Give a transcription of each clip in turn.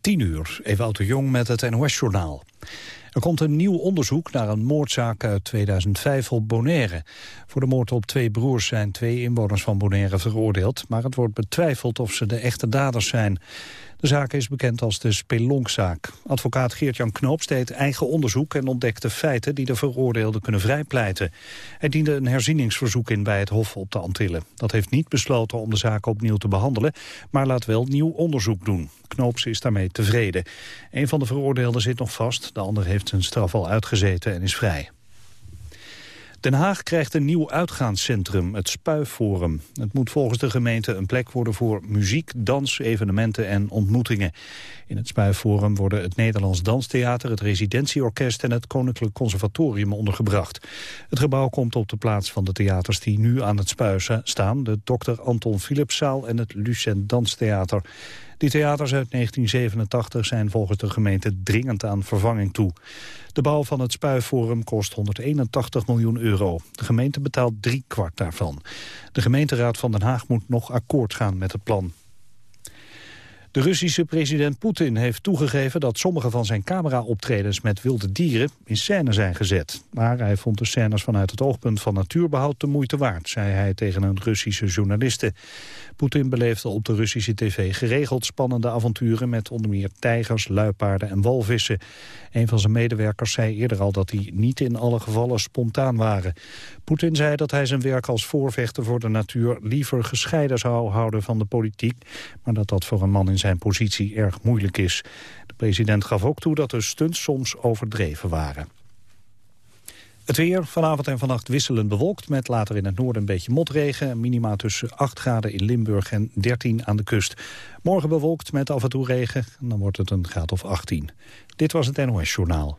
10 uur, Ewout de Jong met het NOS-journaal. Er komt een nieuw onderzoek naar een moordzaak uit 2005 op Bonaire. Voor de moord op twee broers zijn twee inwoners van Bonaire veroordeeld... maar het wordt betwijfeld of ze de echte daders zijn. De zaak is bekend als de Spelonkzaak. Advocaat Geert-Jan Knoops deed eigen onderzoek en ontdekte feiten die de veroordeelden kunnen vrijpleiten. Hij diende een herzieningsverzoek in bij het Hof op de Antillen. Dat heeft niet besloten om de zaak opnieuw te behandelen, maar laat wel nieuw onderzoek doen. Knoops is daarmee tevreden. Een van de veroordeelden zit nog vast, de ander heeft zijn straf al uitgezeten en is vrij. Den Haag krijgt een nieuw uitgaanscentrum, het Spuiforum. Het moet volgens de gemeente een plek worden voor muziek, dans, evenementen en ontmoetingen. In het Spuiforum worden het Nederlands Danstheater, het Residentieorkest en het Koninklijk Conservatorium ondergebracht. Het gebouw komt op de plaats van de theaters die nu aan het Spuizen staan, de Dr. Anton Philipszaal en het Lucent Danstheater. Die theaters uit 1987 zijn volgens de gemeente dringend aan vervanging toe. De bouw van het Spuiforum kost 181 miljoen euro. De gemeente betaalt drie kwart daarvan. De gemeenteraad van Den Haag moet nog akkoord gaan met het plan. De Russische president Poetin heeft toegegeven dat sommige van zijn camera-optredens met wilde dieren in scène zijn gezet. Maar hij vond de scènes vanuit het oogpunt van natuurbehoud de moeite waard, zei hij tegen een Russische journaliste. Poetin beleefde op de Russische tv geregeld spannende avonturen met onder meer tijgers, luipaarden en walvissen. Een van zijn medewerkers zei eerder al dat die niet in alle gevallen spontaan waren. Poetin zei dat hij zijn werk als voorvechter voor de natuur liever gescheiden zou houden van de politiek, maar dat dat voor een man in zijn positie erg moeilijk is. De president gaf ook toe dat de stunts soms overdreven waren. Het weer vanavond en vannacht wisselend bewolkt... met later in het noorden een beetje motregen. Minima tussen 8 graden in Limburg en 13 aan de kust. Morgen bewolkt met af en toe regen. En dan wordt het een graad of 18. Dit was het NOS Journaal.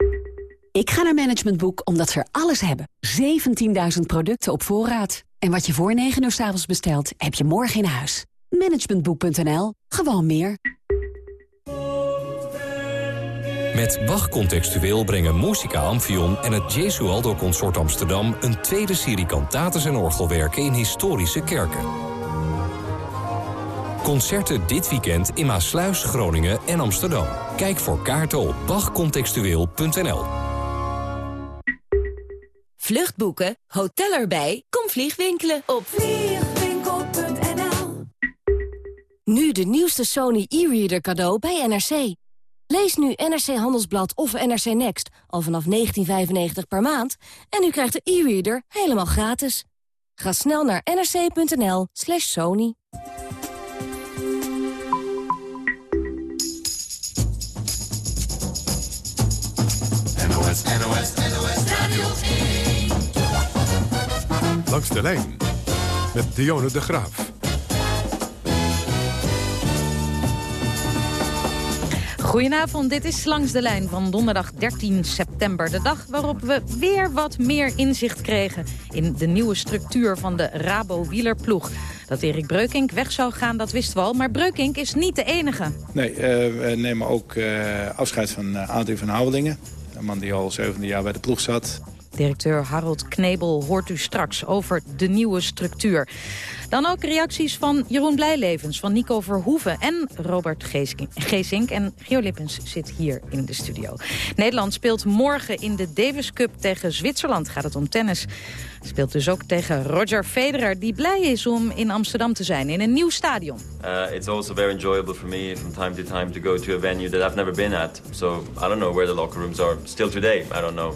Ik ga naar Management Boek omdat ze er alles hebben. 17.000 producten op voorraad. En wat je voor 9 uur s avonds bestelt, heb je morgen in huis. Managementboek.nl. Gewoon meer. Met Bach Contextueel brengen Musica Amphion en het Jesualdo Consort Amsterdam... een tweede serie kantaten en orgelwerken in historische kerken. Concerten dit weekend in Maasluis, Groningen en Amsterdam. Kijk voor kaarten op bachcontextueel.nl. Vluchtboeken, hotel erbij, kom vliegwinkelen op vliegwinkel.nl. Nu de nieuwste Sony e-reader cadeau bij NRC. Lees nu NRC Handelsblad of NRC Next al vanaf 19,95 per maand... en u krijgt de e-reader helemaal gratis. Ga snel naar nrc.nl slash sony. NOS, NOS, NOS Radio 1. Langs de lijn met Dionne de Graaf. Goedenavond, dit is Langs de Lijn van donderdag 13 september. De dag waarop we weer wat meer inzicht kregen in de nieuwe structuur van de Rabo-wielerploeg. Dat Erik Breukink weg zou gaan, dat wisten we al. Maar Breukink is niet de enige. Nee, uh, we nemen ook uh, afscheid van uh, Adrie van Houwelingen. Een man die al zevende jaar bij de ploeg zat. Directeur Harold Knebel hoort u straks over de nieuwe structuur. Dan ook reacties van Jeroen Blijlevens, van Nico Verhoeven en Robert Geesink. En Geo Lippens zit hier in de studio. Nederland speelt morgen in de Davis Cup tegen Zwitserland. Gaat het om tennis. Speelt dus ook tegen Roger Federer, die blij is om in Amsterdam te zijn, in een nieuw stadion. Uh, it's also very enjoyable for me from time to time to go to a venue that I've never been at. So I don't know where the locker rooms are. Still today, I don't know.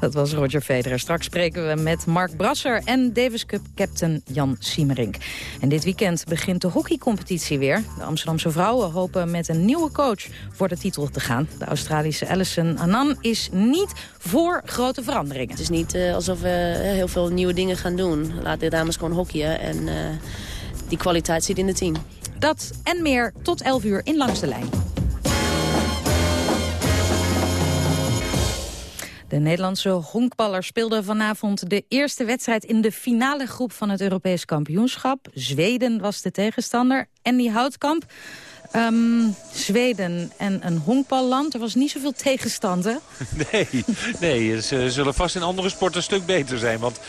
Dat was Roger Federer. Straks spreken we met Mark Brasser en Davis Cup captain Jan Siemerink. En dit weekend begint de hockeycompetitie weer. De Amsterdamse vrouwen hopen met een nieuwe coach voor de titel te gaan. De Australische Alison Anan is niet voor grote veranderingen. Het is niet uh, alsof we uh, heel veel nieuwe dingen gaan doen. Laat de dames gewoon hockeyen en uh, die kwaliteit zit in het team. Dat en meer tot 11 uur in Langs de Lijn. De Nederlandse honkballer speelde vanavond de eerste wedstrijd in de finale groep van het Europees kampioenschap. Zweden was de tegenstander. En die Houtkamp, um, Zweden en een honkballand. Er was niet zoveel tegenstand, hè? Nee, nee, ze zullen vast in andere sporten een stuk beter zijn. Want 17-1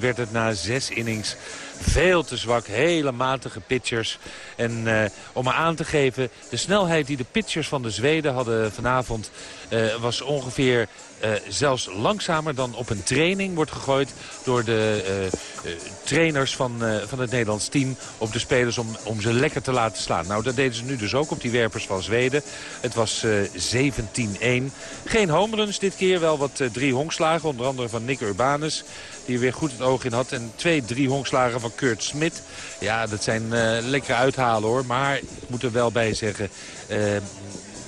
werd het na zes innings. Veel te zwak, hele matige pitchers. En uh, om maar aan te geven, de snelheid die de pitchers van de Zweden hadden vanavond... Uh, was ongeveer uh, zelfs langzamer dan op een training wordt gegooid... door de uh, trainers van, van het Nederlands team op de spelers om, om ze lekker te laten slaan. Nou, dat deden ze nu dus ook op die werpers van Zweden. Het was 17-1. Geen homeruns dit keer, wel wat drie honkslagen. Onder andere van Nick Urbanus, die er weer goed het oog in had. En twee, drie honkslagen van Kurt Smit. Ja, dat zijn lekkere uithalen hoor. Maar ik moet er wel bij zeggen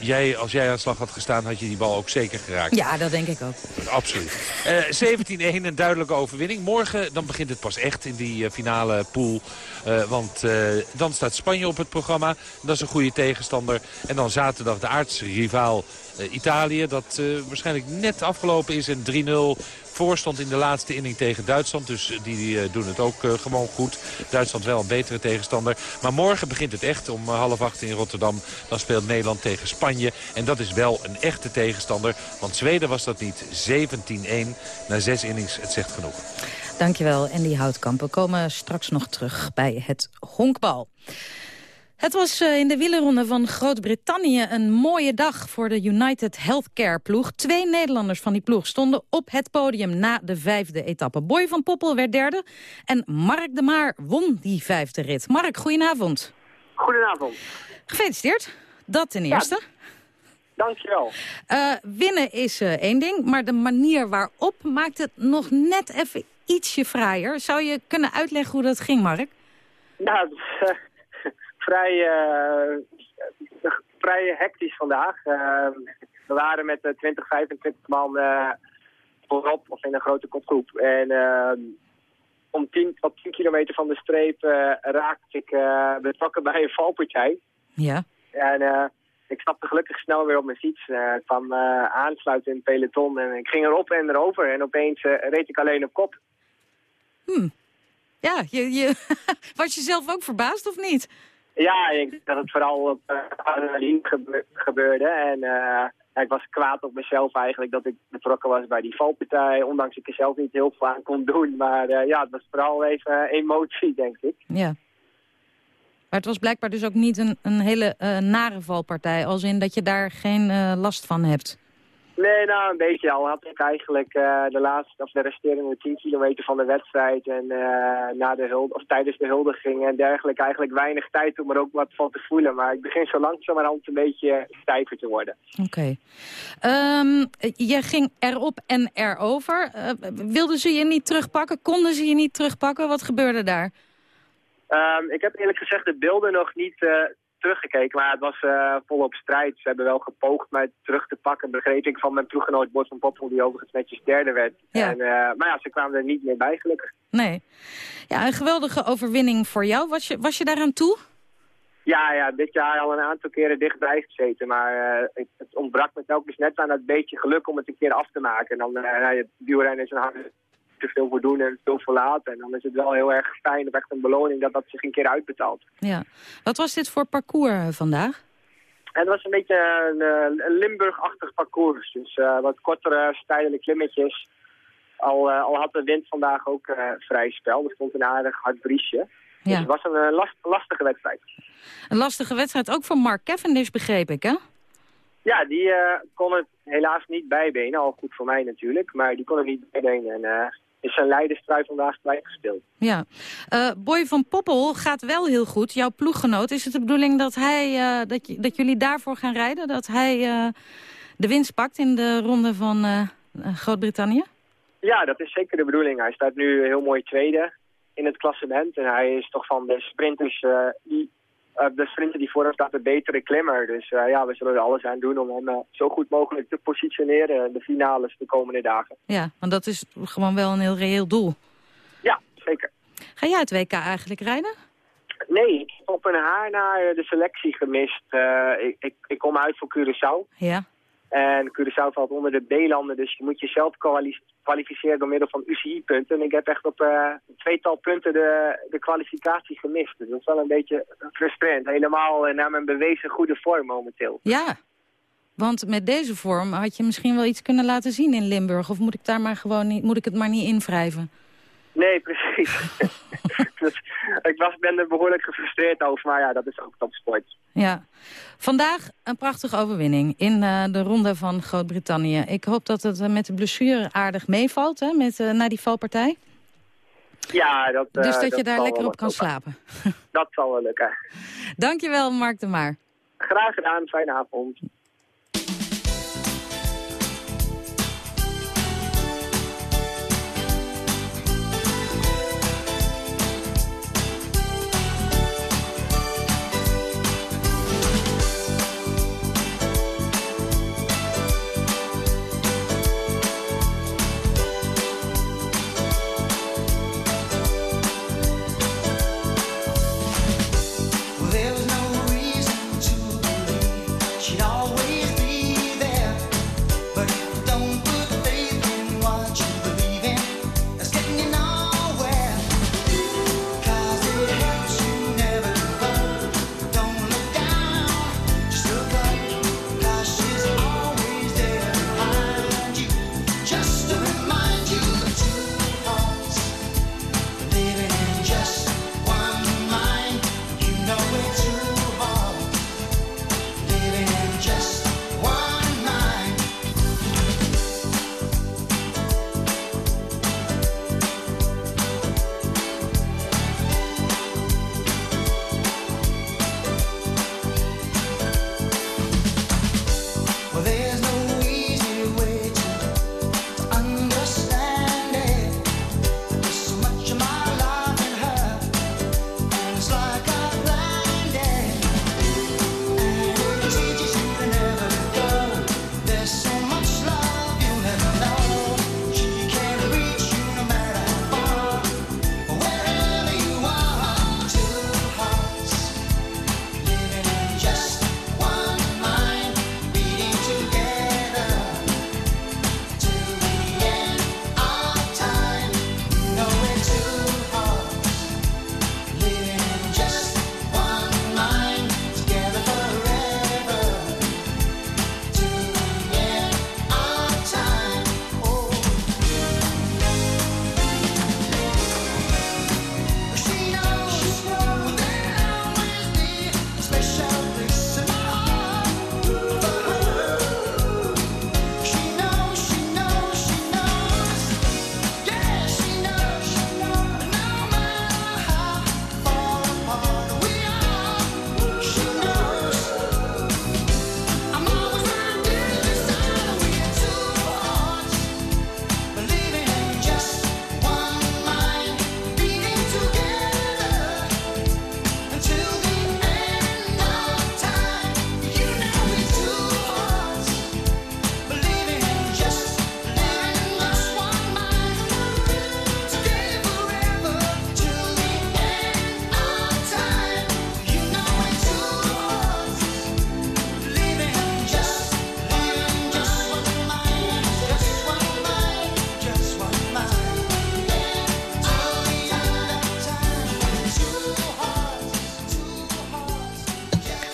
jij, als jij aan de slag had gestaan, had je die bal ook zeker geraakt. Ja, dat denk ik ook. Absoluut. Uh, 17-1, een duidelijke overwinning. Morgen dan begint het pas echt in die uh, finale pool. Uh, want dan staat Spanje op het programma. Dat is een goede tegenstander. En dan zaterdag de aardse rivaal Italië. Dat waarschijnlijk net afgelopen is. En 3-0 voorstond in de laatste inning tegen Duitsland. Dus die, die doen het ook gewoon goed. Duitsland wel een betere tegenstander. Maar morgen begint het echt om half acht in Rotterdam. Dan speelt Nederland tegen Spanje. En dat is wel een echte tegenstander. Want Zweden was dat niet. 17-1 na zes innings. Het zegt genoeg. Dankjewel, Andy Houtkamp. We komen straks nog terug bij het honkbal. Het was in de wielerronde van Groot-Brittannië een mooie dag voor de United Healthcare ploeg. Twee Nederlanders van die ploeg stonden op het podium na de vijfde etappe. Boy van Poppel werd derde en Mark de Maar won die vijfde rit. Mark, goedenavond. Goedenavond. Gefeliciteerd. Dat ten eerste. Ja, dankjewel. Uh, winnen is uh, één ding, maar de manier waarop maakt het nog net even ietsje fraaier. Zou je kunnen uitleggen hoe dat ging, Mark? Nou, uh, vrij, vrij hectisch vandaag. we waren met 20, 25 man voorop, of in een grote kopgroep. En om 10, op 10 kilometer van de streep raakte ik betrokken bij een valpartij. Ja. En ik stapte gelukkig snel weer op mijn fiets. Uh, kwam uh, aansluiten in het peloton en ik ging erop en erover. En opeens uh, reed ik alleen op kop. Hmm. Ja, je, je was je zelf ook verbaasd of niet? Ja, ik denk dat het vooral op adrenaline gebe gebeurde. En ik was kwaad op mezelf eigenlijk dat ik betrokken was bij die valpartij. Ondanks ik er zelf niet heel veel aan kon doen. Maar ja, het was vooral even emotie, denk ik. Ja. Maar het was blijkbaar dus ook niet een, een hele uh, nare valpartij. Als in dat je daar geen uh, last van hebt. Nee, nou een beetje al. Had ik eigenlijk uh, de laatste, of de resterende 10 kilometer van de wedstrijd en na de hulde, of tijdens de huldiging en dergelijke eigenlijk weinig tijd om er ook wat van te voelen. Maar ik begin zo langzamerhand een beetje stijver te worden. Oké. Okay. Um, je ging erop en erover. wilden ze je niet terugpakken? Konden ze je niet terugpakken? Wat gebeurde daar? Um, ik heb eerlijk gezegd de beelden nog niet uh, teruggekeken, maar het was uh, volop strijd. Ze hebben wel gepoogd mij terug te pakken, begreep ik van mijn ploeggenoot Bos van Poppel, die overigens netjes derde werd. Ja. En, uh, maar ja, ze kwamen er niet meer bij, gelukkig. Nee. Ja, een geweldige overwinning voor jou. Was je, was je daaraan toe? Ja, ja, dit jaar al een aantal keren dichtbij gezeten, maar uh, het ontbrak me telkens net aan dat beetje geluk om het een keer af te maken. En dan, uh, nou, het wielrennen is een harde te veel voor doen en veel voor laten. En dan is het wel heel erg fijn, of echt een beloning, dat dat zich een keer uitbetaalt. Ja. Wat was dit voor parcours vandaag? Het was een beetje een, een Limburg-achtig parcours. Dus uh, wat kortere, steilere klimmetjes. Al, uh, al had de wind vandaag ook uh, vrij spel. Er stond een aardig hard briesje. Ja. Dus het was een last, lastige wedstrijd. Een lastige wedstrijd ook voor Mark Cavendish, begreep ik, hè? Ja, die kon het helaas niet bijbenen. Al goed voor mij natuurlijk. Maar die kon het niet bijbenen. En is zijn leiderstrui vandaag kwijtgespeeld. Ja. Uh, Boy van Poppel gaat wel heel goed. Jouw ploeggenoot. Is het de bedoeling dat, hij, dat, je, dat jullie daarvoor gaan rijden? Dat hij de winst pakt in de ronde van Groot-Brittannië? Ja, dat is zeker de bedoeling. Hij staat nu heel mooi tweede in het klassement. En hij is toch van de sprinters die de sprinter die voor hem staat een betere klimmer. Dus uh, ja, we zullen er alles aan doen om hem uh, zo goed mogelijk te positioneren in de finales de komende dagen. Ja, want dat is gewoon wel een heel reëel doel. Ja, zeker. Ga jij het WK eigenlijk rijden? Nee, ik heb op een haar naar de selectie gemist. ik, ik, ik kom uit voor Curaçao. Ja. En Curaçao valt onder de B-landen, dus je moet jezelf kwalificeren door middel van UCI-punten. En ik heb echt op uh, tweetal punten de, de kwalificatie gemist. Dus dat is wel een beetje frustrerend. Helemaal uh, naar mijn bewezen goede vorm momenteel. Ja, want met deze vorm had je misschien wel iets kunnen laten zien in Limburg. Of moet ik, daar maar gewoon niet, moet ik het maar niet invrijven? Nee, precies. dus, ik was, ben er behoorlijk gefrustreerd over, maar ja, dat is ook topsport. Ja. Vandaag een prachtige overwinning in uh, de ronde van Groot-Brittannië. Ik hoop dat het uh, met de blessure aardig meevalt, hè, met, uh, na die valpartij. Ja, dat Dus dat, dat je daar lekker op kan slapen. Dat zal wel lukken. Dankjewel, Mark de Maar. Graag gedaan, fijne avond.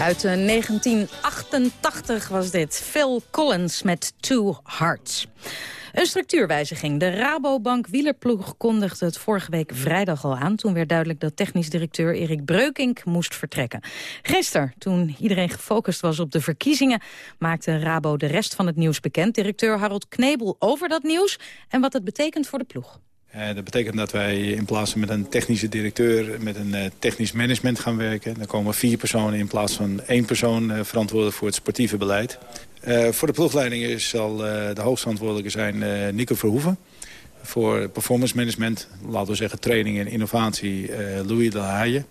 Uit eh, 1988 was dit. Phil Collins met Two Hearts. Een structuurwijziging. De Rabobank wielerploeg kondigde het vorige week vrijdag al aan. Toen werd duidelijk dat technisch directeur Erik Breukink moest vertrekken. Gisteren, toen iedereen gefocust was op de verkiezingen... maakte Rabo de rest van het nieuws bekend. Directeur Harold Knebel over dat nieuws en wat het betekent voor de ploeg. Eh, dat betekent dat wij in plaats van met een technische directeur... met een eh, technisch management gaan werken. Dan komen vier personen in plaats van één persoon eh, verantwoordelijk voor het sportieve beleid. Voor de ploegleiding zal de hoogstverantwoordelijke zijn Nico Verhoeven. Voor performance management, laten we zeggen training en innovatie, Louis de Haaien.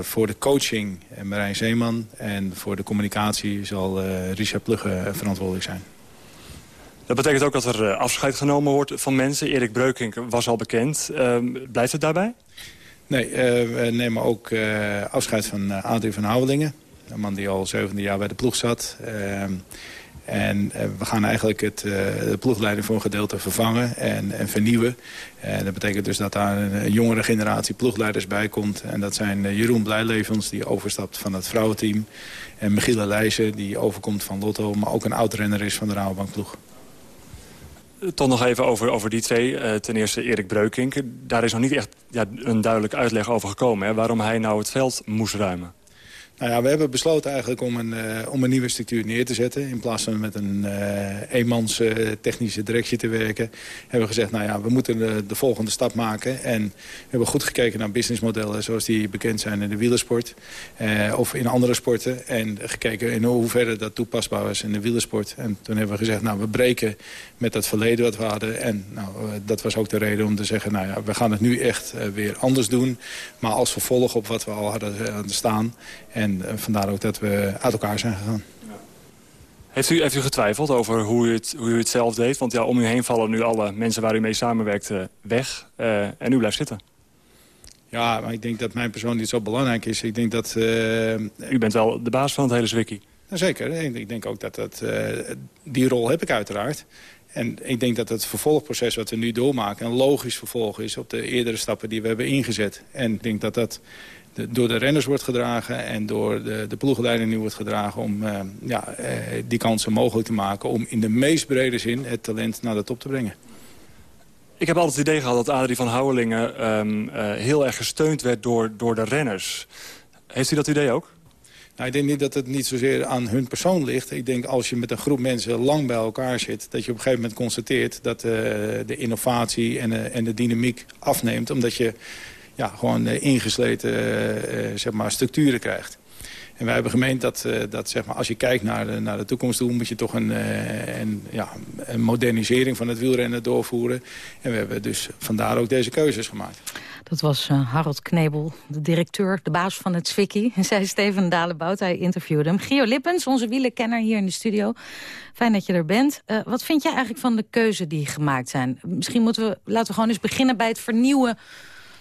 Voor de coaching Marijn Zeeman. En voor de communicatie zal Richard Plugge verantwoordelijk zijn. Dat betekent ook dat er eh, afscheid genomen wordt van mensen. Erik Breukink was al bekend. Ehm, blijft het daarbij? Nee, eh, we nemen ook eh, afscheid van Adrie van Houwelingen. Een man die al zevende jaar bij de ploeg zat. Ehm, En we gaan eigenlijk het, de ploegleiding voor een gedeelte vervangen en, en vernieuwen. En dat betekent dus dat daar een, jongere generatie ploegleiders bij komt. En dat zijn Jeroen Blijlevens, die overstapt van het vrouwenteam. En Michiele Leijzen, die overkomt van Lotto, maar ook een oud-renner is van de Rabobank ploeg. Toch nog even over, over die twee. Eh, ten eerste Erik Breukink. Daar is nog niet echt ja, een duidelijke uitleg over gekomen. Hè, waarom hij nou het veld moest ruimen. Nou ja, we hebben besloten eigenlijk om een, eh, om een nieuwe structuur neer te zetten. In plaats van met een eh, eenmans eh, technische directie te werken... hebben we gezegd, nou ja, we moeten de, de volgende stap maken. En we hebben goed gekeken naar businessmodellen... zoals die bekend zijn in de wielersport of in andere sporten. En gekeken in hoeverre dat toepasbaar is in de wielersport. En toen hebben we gezegd, nou, we breken met dat verleden wat we hadden. En nou, dat was ook de reden om te zeggen, nou ja, we gaan het nu echt weer anders doen. Maar als vervolg op wat we al hadden staan... En eh, vandaar ook dat we uit elkaar zijn gegaan. Heeft u, heeft u getwijfeld over hoe u, het, hoe u het zelf deed? Want ja, om u heen vallen nu alle mensen waar u mee samenwerkt eh, weg. eh, en u blijft zitten. Ja, maar ik denk dat mijn persoon niet zo belangrijk is. Ik denk dat... u bent wel de baas van het hele Zwikkie. zeker. Ik denk ook dat dat... eh, die rol heb ik uiteraard. En ik denk dat het vervolgproces wat we nu doormaken... een logisch vervolg is op de eerdere stappen die we hebben ingezet. En ik denk dat dat de- door de renners wordt gedragen... en door de, de ploegleiding nu wordt gedragen... om eh, ja, eh, die kansen mogelijk te maken... om in de meest brede zin het talent naar de top te brengen. Ik heb altijd het idee gehad dat Adrie van Houwelingen ehm, eh, heel erg gesteund werd door, door de renners. Heeft u dat idee ook? Nou, ik denk niet dat het niet zozeer aan hun persoon ligt. Ik denk als je met een groep mensen lang bij elkaar zit... dat je op een gegeven moment constateert dat de innovatie en, en de dynamiek afneemt. Omdat je ja, gewoon eh, ingesleten eh, eh, zeg maar, structuren krijgt. En wij hebben gemeend dat, dat zeg maar, als je kijkt naar de, naar de toekomst toe... moet je toch een, een, ja, een modernisering van het wielrennen doorvoeren. En we hebben dus vandaar ook deze keuzes gemaakt. Dat was eh, Harold Knebel, de directeur, de baas van het Zwicky. En zij Steven Dalebout, hij interviewde hem. Gio Lippens, onze wielenkenner hier in de studio. Fijn dat je er bent. Wat vind jij eigenlijk van de keuzen die gemaakt zijn? Misschien moeten we, laten we gewoon eens beginnen bij het vernieuwen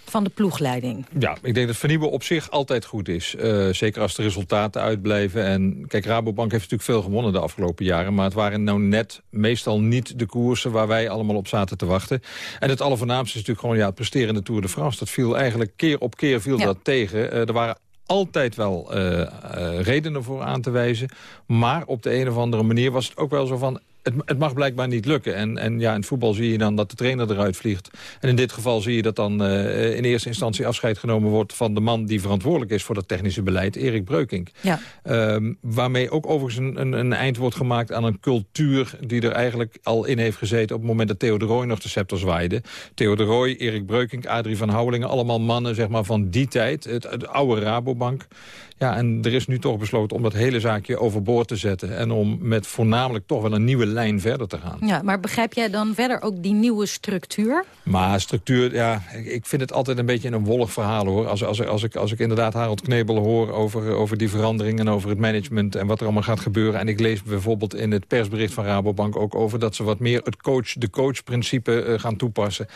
van de ploegleiding. Ja, ik denk dat vernieuwen op zich altijd goed is. Eh, zeker als de resultaten uitblijven. En kijk, Rabobank heeft natuurlijk veel gewonnen de afgelopen jaren. Maar het waren nou net meestal niet de koersen waar wij allemaal op zaten te wachten. En het allervoornaamste is natuurlijk gewoon ja, het presteren in de Tour de France. Dat viel eigenlijk keer op keer viel dat tegen. Eh, er waren altijd wel eh, redenen voor aan te wijzen. Maar op de een of andere manier was het ook wel zo van... Het, het mag blijkbaar niet lukken. En, en ja, in het voetbal zie je dan dat de trainer eruit vliegt. En in dit geval zie je dat dan eh, in eerste instantie afscheid genomen wordt... van de man die verantwoordelijk is voor dat technische beleid, Erik Breukink. Ja. Ehm, waarmee ook overigens een, een, een eind wordt gemaakt aan een cultuur... die er eigenlijk al in heeft gezeten op het moment dat Theo de Rooij nog de scepter zwaaide. Theo de Rooij, Erik Breukink, Adrie van Houwelingen... allemaal mannen zeg maar, van die tijd, het, het oude Rabobank... Ja, en er is nu toch besloten om dat hele zaakje overboord te zetten... en om met voornamelijk toch wel een nieuwe lijn verder te gaan. Ja, maar begrijp jij dan verder ook die nieuwe structuur? Maar structuur, ja, ik- vind het altijd een beetje een wollig verhaal hoor. Als, als, als, ik, als ik inderdaad Harold Knebel hoor over, over die verandering en over het management en wat er allemaal gaat gebeuren. En ik lees bijvoorbeeld in het persbericht van Rabobank ook over dat ze wat meer het coach, de coach-principe eh, gaan toepassen.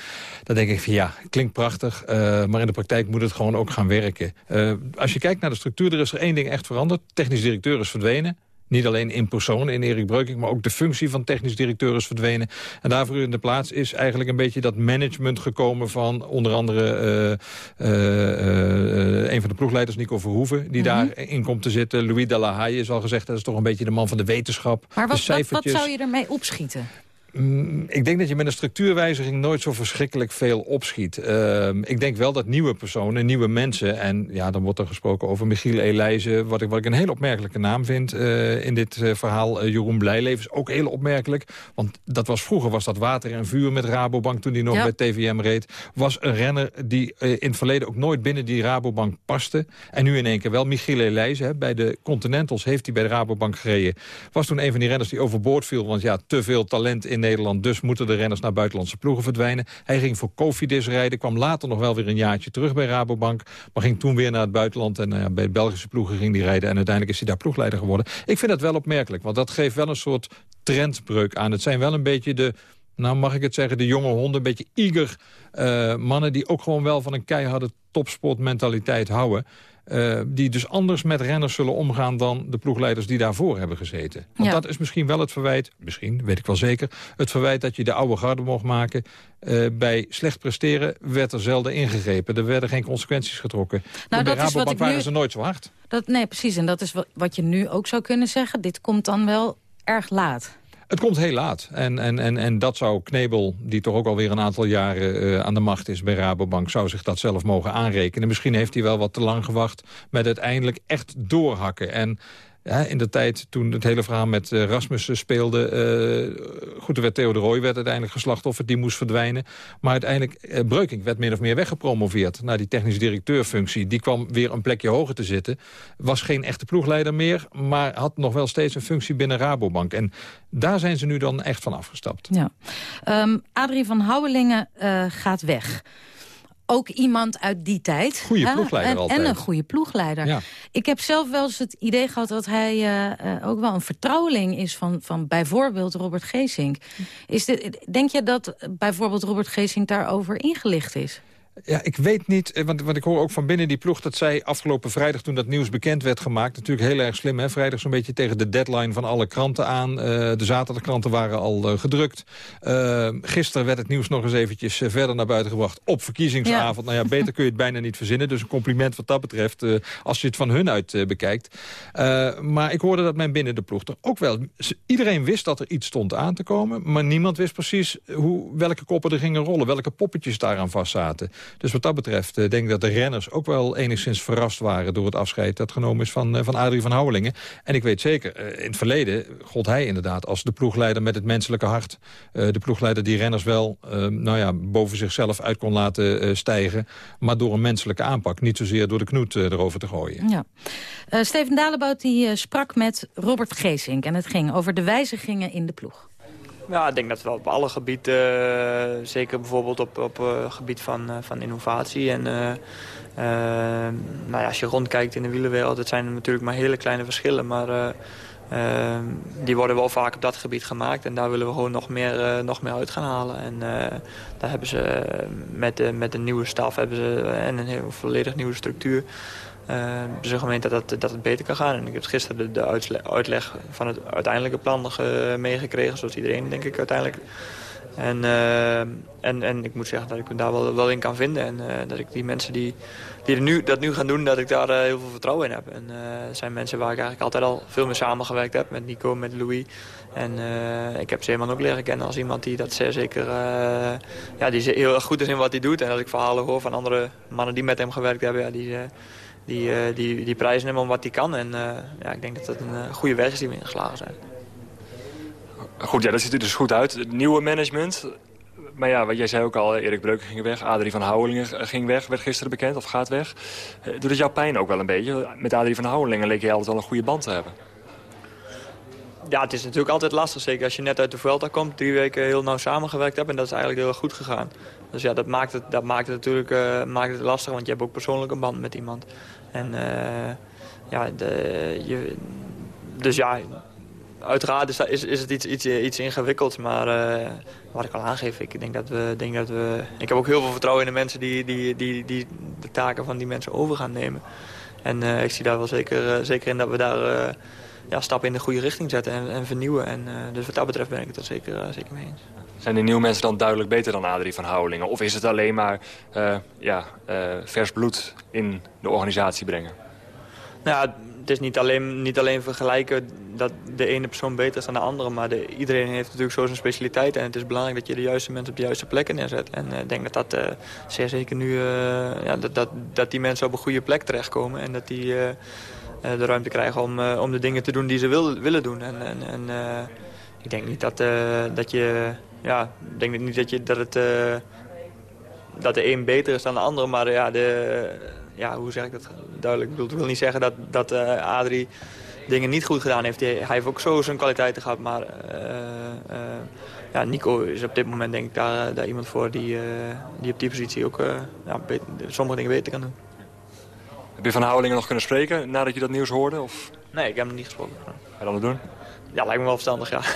Dan denk ik van ja, klinkt prachtig, eh, maar in de praktijk moet het gewoon ook gaan werken. Eh, als je kijkt naar de structuur, er is er één ding echt veranderd. Technisch directeur is verdwenen. Niet alleen in persoon, in Erik Breukink, maar ook de functie van technisch directeur is verdwenen. En daarvoor in de plaats is eigenlijk een beetje dat management gekomen van onder andere eh, eh, eh, een van de ploegleiders, Nico Verhoeven, die Mhm. daarin komt te zitten. Louis de la Haye is al gezegd, dat is toch een beetje de man van de wetenschap. Maar wat, wat, wat zou je ermee opschieten? Mm, Ik denk dat je met een structuurwijziging nooit zo verschrikkelijk veel opschiet. Ehm, ik denk wel dat nieuwe personen, nieuwe mensen... en ja, dan wordt er gesproken over Michiel Elijzen... wat ik, wat ik een heel opmerkelijke naam vind eh, in dit eh, verhaal. Eh, Jeroen Blijlevens, ook heel opmerkelijk. Want dat was, vroeger was dat water en vuur met Rabobank... toen hij nog Ja. bij TVM reed. Was een renner die in het verleden ook nooit binnen die Rabobank paste. En nu in één keer wel. Michiel Elijzen, hè, bij de Continentals heeft hij bij de Rabobank gereden. Was toen een van die renners die overboord viel. Want ja, te veel talent in Nederland. Dus moeten de renners naar buitenlandse ploegen verdwijnen. Hij ging voor Cofidis rijden. Kwam later nog wel weer een jaartje terug bij Rabobank. Maar ging toen weer naar het buitenland. En eh, bij Belgische ploegen ging hij rijden. En uiteindelijk is hij daar ploegleider geworden. Ik vind dat wel opmerkelijk. Want dat geeft wel een soort trendbreuk aan. Het zijn wel een beetje de nou mag ik het zeggen, de jonge honden, een beetje eager eh, mannen... die ook gewoon wel van een keiharde topsportmentaliteit houden. Eh, die dus anders met renners zullen omgaan dan de ploegleiders die daarvoor hebben gezeten. Want Ja. dat is misschien wel het verwijt, misschien, weet ik wel zeker... het verwijt dat je de oude garde mocht maken. Eh, bij slecht presteren werd er zelden ingegrepen. Er werden geen consequenties getrokken. En bij Nou, wat Rabobank ik waren nu- ze nooit zo hard. Dat, nee, precies. En dat is wat, wat je nu ook zou kunnen zeggen. Dit komt dan wel erg laat. Het komt heel laat. En, en, en, en dat zou Knebel, die toch ook alweer een aantal jaren eh, aan de macht is bij Rabobank... zou zich dat zelf mogen aanrekenen. Misschien heeft hij wel wat te lang gewacht met uiteindelijk echt doorhakken. En ja, in de tijd toen het hele verhaal met eh, Rasmussen speelde... eh goed, er werd Theo de Rooij werd uiteindelijk geslachtofferd, die moest verdwijnen. Maar uiteindelijk, eh, Breukink werd min of meer weggepromoveerd... naar die technisch directeurfunctie. Die kwam weer een plekje hoger te zitten. Was geen echte ploegleider meer, maar had nog wel steeds een functie binnen Rabobank. En daar zijn ze nu dan echt van afgestapt. Ja. Ehm, Adrie van Houwelingen eh, gaat weg. Ook iemand uit die tijd. Ploegleider en, altijd. En een goede ploegleider. Ja. Ik heb zelf wel eens het idee gehad dat hij eh, eh, ook wel een vertrouweling is... van, van bijvoorbeeld Robert Geesink. Is dit, denk je dat bijvoorbeeld Robert Geesink daarover ingelicht is? Ja, ik weet niet, eh, want, want ik hoor ook van binnen die ploeg... dat zij afgelopen vrijdag, toen dat nieuws bekend werd gemaakt... natuurlijk heel erg slim, hè? vrijdag zo'n beetje tegen de deadline van alle kranten aan. Eh, de zaterdagkranten waren al eh, gedrukt. Gisteren werd het nieuws nog eens eventjes verder naar buiten gebracht... op verkiezingsavond. Nou ja, beter kun je het bijna niet verzinnen. Dus een compliment wat dat betreft, als je het van hun uit bekijkt. Maar ik hoorde dat men binnen de ploeg er ook wel... Iedereen wist dat er iets stond aan te komen... maar niemand wist precies hoe, welke koppen er gingen rollen... welke poppetjes daaraan vast zaten. Dus wat dat betreft eh, denk ik dat de renners ook wel enigszins verrast waren... door het afscheid dat genomen is van, eh, van Adrie van Houwelingen. En ik weet zeker, eh, in het verleden gold hij inderdaad als de ploegleider met het menselijke hart. De ploegleider die renners wel eh, nou ja, boven zichzelf uit kon laten stijgen... maar door een menselijke aanpak, niet zozeer door de knoet erover te gooien. Ja. Steven Dalebout die, sprak met Robert Geesink. En het ging over de wijzigingen in de ploeg. Ja, ik denk dat we op alle gebieden, eh, zeker bijvoorbeeld op het op, eh, gebied van, eh, van innovatie... en nou ja, als je rondkijkt in de wielerwereld, het zijn natuurlijk maar hele kleine verschillen... maar die worden wel vaak op dat gebied gemaakt en daar willen we gewoon nog meer, nog meer uit gaan halen. En daar hebben ze met, de, met een nieuwe staf hebben ze, en een heel volledig nieuwe structuur... Uh, hebben ze gemeend dat dat het beter kan gaan. En ik heb gisteren de, de uitleg van het uiteindelijke plan eh, meegekregen. Zoals iedereen, denk ik, uiteindelijk. En, eh, en, en ik moet zeggen dat ik me daar wel, wel in kan vinden. En eh, dat ik die mensen die, die er nu, dat nu gaan doen, dat ik daar eh, heel veel vertrouwen in heb. En eh, het zijn mensen waar ik eigenlijk altijd al veel mee samengewerkt heb. Met Nico, met Louis. En eh, ik heb Zeeman ook leren kennen als iemand die dat zeker eh, ja, die heel erg goed is in wat hij doet. En als ik verhalen hoor van andere mannen die met hem gewerkt hebben, ja, die, eh, die, eh, die, die prijzen hem om wat hij kan. En eh, ja, ik denk dat het een eh, goede weg is die we ingeslagen zijn. Goed, ja, dat ziet er dus goed uit. Het nieuwe management. Maar ja, wat jij zei ook al, Erik Breuker ging weg. Adrie van Houwelingen ging weg, werd gisteren bekend, of gaat weg. Doet het jouw pijn ook wel een beetje? Met Adrie van Houwelingen leek je altijd wel een goede band te hebben. Ja, het is natuurlijk altijd lastig. Zeker als je net uit de Vuelta komt, drie weken heel nauw samengewerkt hebt. En dat is eigenlijk heel goed gegaan. Dus ja, dat maakt het, dat maakt het natuurlijk maakt het lastig, want je hebt ook persoonlijk een band met iemand. En eh, ja, de, je, dus ja, uiteraard is, is, is het iets, iets, iets ingewikkelds. Maar eh, wat ik al aangeef, ik denk dat, we, denk dat we... Ik heb ook heel veel vertrouwen in de mensen die, die, die, die de taken van die mensen over gaan nemen. En eh, ik zie daar wel zeker, zeker in dat we daar ja, stappen in de goede richting zetten en, en vernieuwen. En, dus wat dat betreft ben ik het er zeker, zeker mee eens. Zijn die nieuwe mensen dan duidelijk beter dan Adrie van Houwelingen? Of is het alleen maar eh, ja, eh, vers bloed in de organisatie brengen? Nou het is niet alleen, niet alleen vergelijken dat de ene persoon beter is dan de andere. Maar de, iedereen heeft natuurlijk zo zijn specialiteit. En het is belangrijk dat je de juiste mensen op de juiste plekken neerzet. En eh, ik denk dat dat zeer zeker nu... ja, dat, dat, dat die mensen op een goede plek terechtkomen. En dat die de ruimte krijgen om, om de dingen te doen die ze wil, willen doen. En, en, en ik denk niet dat, dat je... Ja, ik denk niet dat, je, dat het... eh, dat de een beter is dan de ander, maar ja, de, ja hoe zeg ik dat duidelijk? Ik bedoel, ik wil niet zeggen dat, dat eh, Adrie dingen niet goed gedaan heeft. Hij, heeft ook zo zijn kwaliteiten gehad, maar eh, ja, Nico is op dit moment denk ik daar, daar iemand voor die, die op die positie ook ja, beter- sommige dingen beter kan doen. Heb je van Houwelingen nog kunnen spreken nadat je dat nieuws hoorde? Of Nee, ik heb hem niet gesproken. ga je dan het doen? Ja, lijkt me wel verstandig, ja.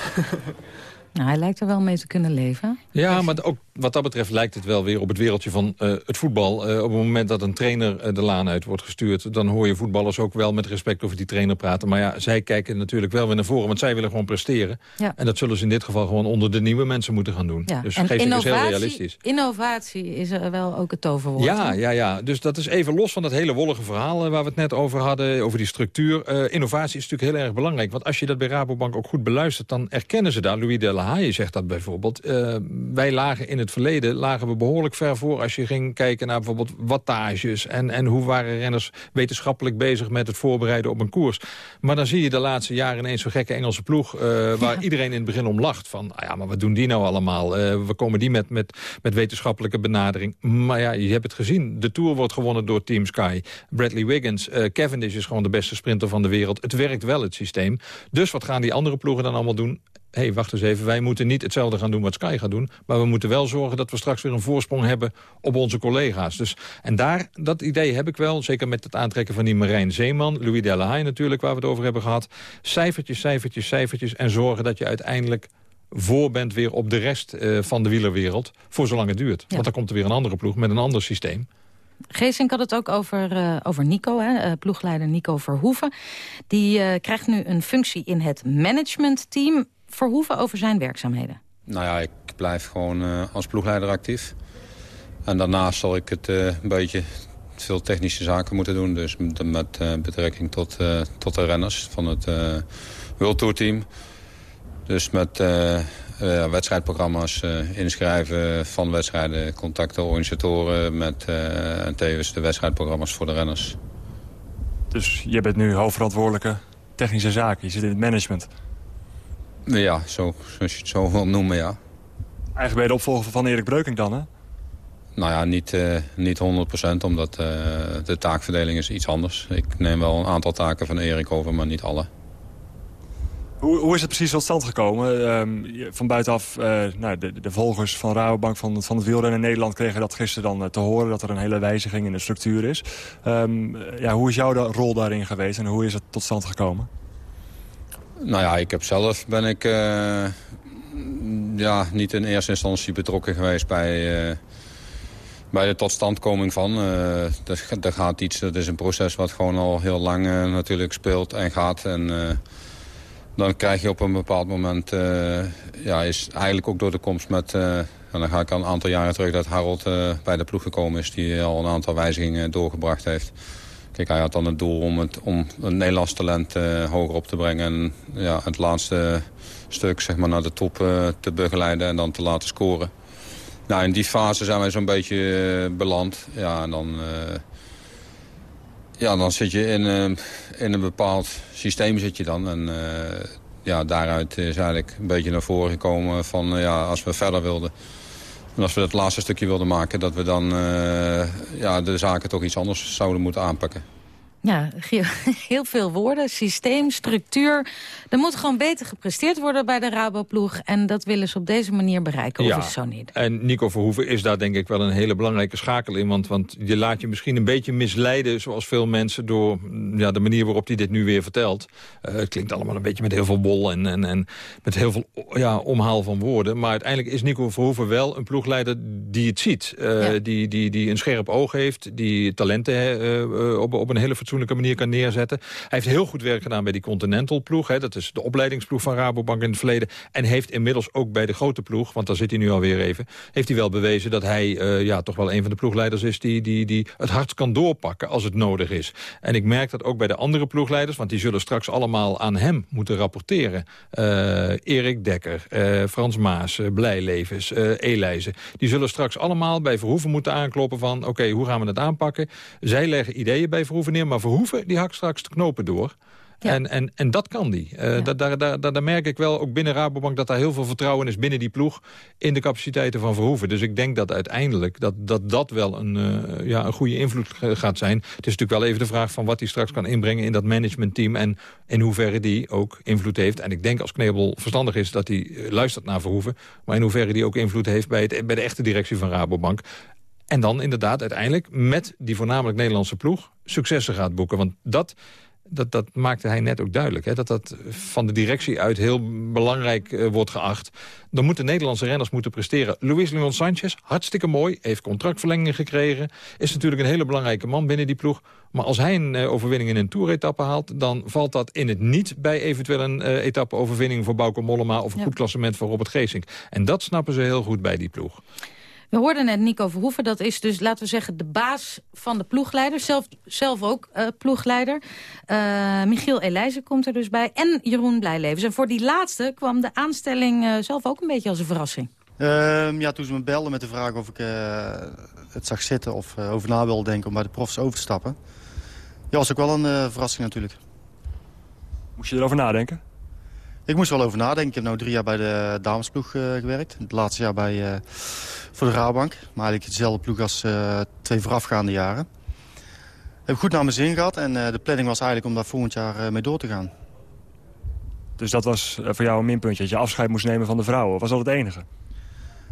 Nou, hij lijkt er wel mee te kunnen leven. Ja, maar ook wat dat betreft lijkt het wel weer op het wereldje van eh, het voetbal. Eh, op het moment dat een trainer eh, de laan uit wordt gestuurd... dan hoor je voetballers ook wel met respect over die trainer praten. Maar ja, zij kijken natuurlijk wel weer naar voren, want zij willen gewoon presteren. Ja. En dat zullen ze in dit geval gewoon onder de nieuwe mensen moeten gaan doen. Ja. Dus en Geesink is heel innovatie, realistisch. innovatie is er wel ook het toverwoord. Ja, ja, ja, dus dat is even los van dat hele wollige verhaal waar we het net over hadden, over die structuur. Innovatie is natuurlijk heel erg belangrijk, want als je dat bij Rabobank ook goed beluistert, dan erkennen ze daar. Louis de La Haye zegt dat bijvoorbeeld. Eh, wij lagen in het verleden lagen we behoorlijk ver voor als je ging kijken naar bijvoorbeeld wattages en, en hoe waren renners wetenschappelijk bezig met het voorbereiden op een koers. Maar dan zie je de laatste jaren ineens zo'n gekke Engelse ploeg, eh, waar iedereen in het begin om lacht. Van, ah ja, maar wat doen die nou allemaal? Eh, we komen die met, met, met wetenschappelijke benadering. Maar ja, je hebt het gezien. De Tour wordt gewonnen door Team Sky. Bradley Wiggins, Cavendish is gewoon de beste sprinter van de wereld. Het werkt wel, het systeem. Dus wat gaan die andere ploegen dan allemaal doen? Hé, hey, wacht eens even, wij moeten niet hetzelfde gaan doen wat Sky gaat doen... maar we moeten wel zorgen dat we straks weer een voorsprong hebben op onze collega's. Dus, en daar, dat idee heb ik wel, zeker met het aantrekken van die Marijn Zeeman... Louis Delahaye natuurlijk, waar we het over hebben gehad. Cijfertjes, cijfertjes, cijfertjes en zorgen dat je uiteindelijk voor bent weer op de rest eh, van de wielerwereld... voor zolang het duurt. Want dan komt er weer een andere ploeg met een ander systeem. Geesink had het ook over, eh, over Nico, hè, eh, ploegleider Nico Verhoeven. Die krijgt nu een functie in het managementteam. Verhoeven over zijn werkzaamheden. Nou ja, ik blijf gewoon eh, als ploegleider actief. En daarnaast zal ik het eh, een beetje veel technische zaken moeten doen. Dus met, met eh, betrekking tot, eh, tot de renners van het eh World Tour team. Dus met eh, eh, wedstrijdprogramma's eh, inschrijven van wedstrijden, contacten, organisatoren... Met, eh, en tevens de wedstrijdprogramma's voor de renners. Dus je bent nu hoofdverantwoordelijke technische zaken. Je zit in het management. Ja, zo, zoals je het zo wil noemen, ja. Eigenlijk ben je de opvolger van Erik Breukink dan, hè? Nou ja, niet, eh, niet 100%, omdat eh, de taakverdeling is iets anders. Ik neem wel een aantal taken van Erik over, maar niet alle. Hoe, hoe is het precies tot stand gekomen? Ehm, van buitenaf, eh, nou, de, de volgers van Rabobank van, van het wielrennen in Nederland... kregen dat gisteren dan te horen, dat er een hele wijziging in de structuur is. Ehm, eh, ja, hoe is jouw rol daarin geweest en hoe is het tot stand gekomen? Nou ja, ik heb zelf ben ik eh, ja, niet in eerste instantie betrokken geweest bij, eh, bij de totstandkoming van. Eh dat, dat gaat iets, dat is een proces wat gewoon al heel lang eh, natuurlijk speelt en gaat. En eh, dan krijg je op een bepaald moment, eh, ja, is eigenlijk ook door de komst met... eh, en dan ga ik al een aantal jaren terug dat Harold eh, bij de ploeg gekomen is... die al een aantal wijzigingen doorgebracht heeft. Kijk, hij had dan het doel om het, om het Nederlands talent eh, hoger op te brengen. En ja, het laatste stuk zeg maar, naar de top eh, te begeleiden en dan te laten scoren. Nou, in die fase zijn wij zo'n beetje eh, beland. Ja, en dan, ja, dan zit je in, in een bepaald systeem zit je dan. En ja, daaruit is eigenlijk een beetje naar voren gekomen van ja, als we verder wilden. En als we dat laatste stukje wilden maken, dat we dan eh, ja, de zaken toch iets anders zouden moeten aanpakken. Ja, heel veel woorden. Systeem, structuur. Er moet gewoon beter gepresteerd worden bij de Raboploeg. En dat willen ze op deze manier bereiken. Of is het zo niet? En Nico Verhoeven is daar denk ik wel een hele belangrijke schakel in. Want, want je laat je misschien een beetje misleiden, zoals veel mensen... door mm, ja, de manier waarop hij dit nu weer vertelt. Eh, het klinkt allemaal een beetje met heel veel bol en, en, en met heel veel ja, omhaal van woorden. Maar uiteindelijk is Nico Verhoeven wel een ploegleider die het ziet. Eh, die, die, die een scherp oog heeft, die talenten eh, op, op een hele fatsoenlijke manier kan neerzetten. Hij heeft heel goed werk gedaan bij die Continental ploeg. Dat is de opleidingsploeg van Rabobank in het verleden. En heeft inmiddels ook bij de grote ploeg, want daar zit hij nu alweer even... heeft hij wel bewezen dat hij eh, ja, toch wel een van de ploegleiders is... Die, die, die het hardst kan doorpakken als het nodig is. En ik merk dat ook bij de andere ploegleiders... want die zullen straks allemaal aan hem moeten rapporteren. Eh, Erik Dekker, eh, Frans Maas, Blijlevens, Elijzen. Die zullen straks allemaal bij Verhoeven moeten aankloppen van... oké, hoe gaan we het aanpakken? Zij leggen ideeën bij Verhoeven neer, maar Verhoeven die hakt straks de knopen door... En, en, en dat kan die. Eh, daar, daar, daar, daar merk ik wel, ook binnen Rabobank... dat daar heel veel vertrouwen is binnen die ploeg... in de capaciteiten van Verhoeven. Dus ik denk dat uiteindelijk dat dat, dat wel een, eh, ja, een goede invloed gaat zijn. Het is natuurlijk wel even de vraag van wat hij straks kan inbrengen... in dat managementteam en in hoeverre die ook invloed heeft. En ik denk als Knebel verstandig is dat hij eh, luistert naar Verhoeven... maar in hoeverre die ook invloed heeft bij, het, bij de echte directie van Rabobank... En dan inderdaad uiteindelijk met die voornamelijk Nederlandse ploeg successen gaat boeken. Want dat Dat, dat maakte hij net ook duidelijk. Hè? Dat dat van de directie uit heel belangrijk eh, wordt geacht. Dan moeten Nederlandse renners moeten presteren. Luis Leon Sanchez, hartstikke mooi. Heeft contractverlengingen gekregen. Is natuurlijk een hele belangrijke man binnen die ploeg. Maar als hij een eh, overwinning in een toeretappe haalt... dan valt dat in het niet bij eventueel een eh, etappe-overwinning voor Bauke Mollema... of een goed klassement voor Robert Geesink. En dat snappen ze heel goed bij die ploeg. We hoorden net Nico Verhoeven, dat is dus, laten we zeggen, de baas van de ploegleider. Zelf, zelf ook eh, ploegleider. Eh, Michiel Elijzen komt er dus bij. En Jeroen Blijlevens. En voor die laatste kwam de aanstelling eh, zelf ook een beetje als een verrassing. Ehm, ja, toen ze me belden met de vraag of ik eh, het zag zitten of over na wilde denken om bij de profs over te stappen. Ja, was ook wel een eh, verrassing natuurlijk. Moest je erover nadenken? Ik moest er wel over nadenken. Ik heb nu drie jaar bij de damesploeg eh, gewerkt. Het laatste jaar bij, eh, voor de Rabobank. Maar eigenlijk dezelfde ploeg als eh, twee voorafgaande jaren. Heb goed naar mijn zin gehad. En de planning was eigenlijk om daar volgend jaar mee door te gaan. Dus dat was voor jou een minpuntje, dat je afscheid moest nemen van de vrouwen. Was dat het enige?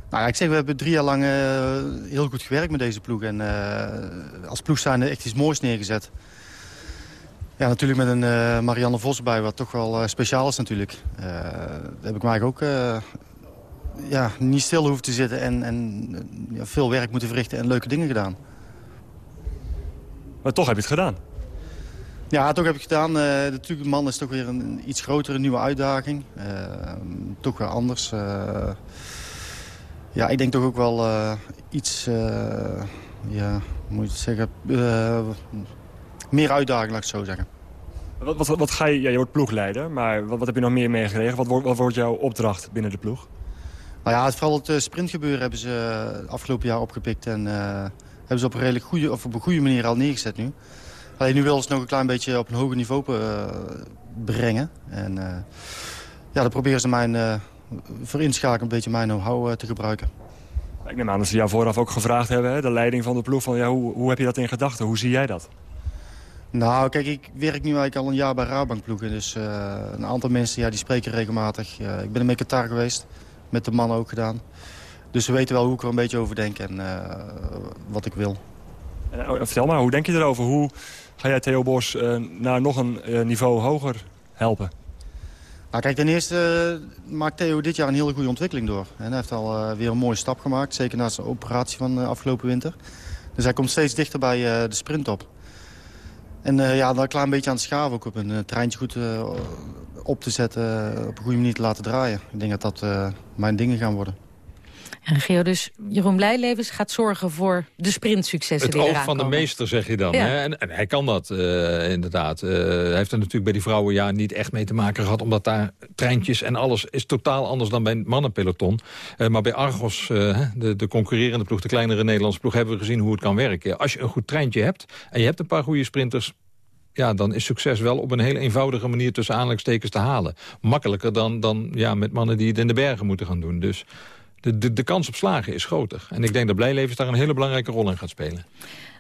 Nou ja, ik zeg, we hebben drie jaar lang heel goed gewerkt met deze ploeg. En als ploeg zijn er echt iets moois neergezet. Ja, natuurlijk met een eh, Marianne Vos bij, wat toch wel eh, speciaal is natuurlijk. Daar heb ik mij ook ja, niet stil hoeven te zitten en, en ja, veel werk moeten verrichten en leuke dingen gedaan. Maar toch heb je het gedaan. Ja, toch heb ik het gedaan. Natuurlijk, de man is toch weer een, een iets grotere nieuwe uitdaging. Toch weer anders. Ja, ik denk toch ook wel iets, ja, hoe moet je het zeggen, meer uitdaging, laat ik het zo zeggen. Wat, wat, wat ga je, ja, je wordt ploegleider, maar wat, wat heb je nog meer meegekregen? Wat, wordt- wat wordt jouw opdracht binnen de ploeg? Nou ja, het, vooral het eh, sprintgebeuren hebben ze eh, afgelopen jaar opgepikt en eh, hebben ze op een redelijk goede, of op een goede manier al neergezet nu. Alleen nu willen ze het nog een klein beetje op een hoger niveau brengen. En eh, ja, dan proberen ze mijn, eh voor inschakelen een beetje mijn know-how te gebruiken. Ik neem aan dat ze jou vooraf ook gevraagd hebben, hè, de leiding van de ploeg. Van, ja, hoe, hoe heb je dat in gedachten? Hoe zie jij dat? Nou, kijk, ik werk nu eigenlijk al een jaar bij Rabankploegen. Dus eh, een aantal mensen ja, die spreken regelmatig. Eh, ik ben in Qatar geweest, met de mannen ook gedaan. Dus ze weten wel hoe ik er een beetje over denk en eh, wat ik wil. Eh, vertel maar, hoe denk je erover? Hoe ga jij Theo Bos naar nog een niveau hoger helpen? Nou, kijk, ten eerste maakt Theo dit jaar een hele goede ontwikkeling door. En hij heeft al weer een mooie stap gemaakt, zeker na zijn operatie van afgelopen winter. Dus hij komt steeds dichter bij de sprint op. En uh, ja, daar een beetje aan het schaven ook op een uh, treintje goed uh, op te zetten, op een goede manier te laten draaien. Ik denk dat dat mijn dingen gaan worden. En Geo, dus Jeroen Blijlevens gaat zorgen voor de sprintsuccessen Het die oog van de meester, zeg je dan. Ja. Hè? En, en hij kan dat uh, inderdaad. Uh, hij heeft er natuurlijk bij die vrouwen ja, niet echt mee te maken gehad... omdat daar treintjes en alles is totaal anders dan bij het mannenpeloton. Uh, maar bij Argos, de, de concurrerende ploeg, de kleinere Nederlandse ploeg... hebben we gezien hoe het kan werken. Als je een goed treintje hebt en je hebt een paar goede sprinters ja, dan is succes wel op een heel eenvoudige manier tussen aanhalingstekens te halen. Makkelijker dan, dan ja, met mannen die het in de bergen moeten gaan doen. Dus de, de, de kans op slagen is groter. En ik denk dat Blijlevens daar een hele belangrijke rol in gaat spelen.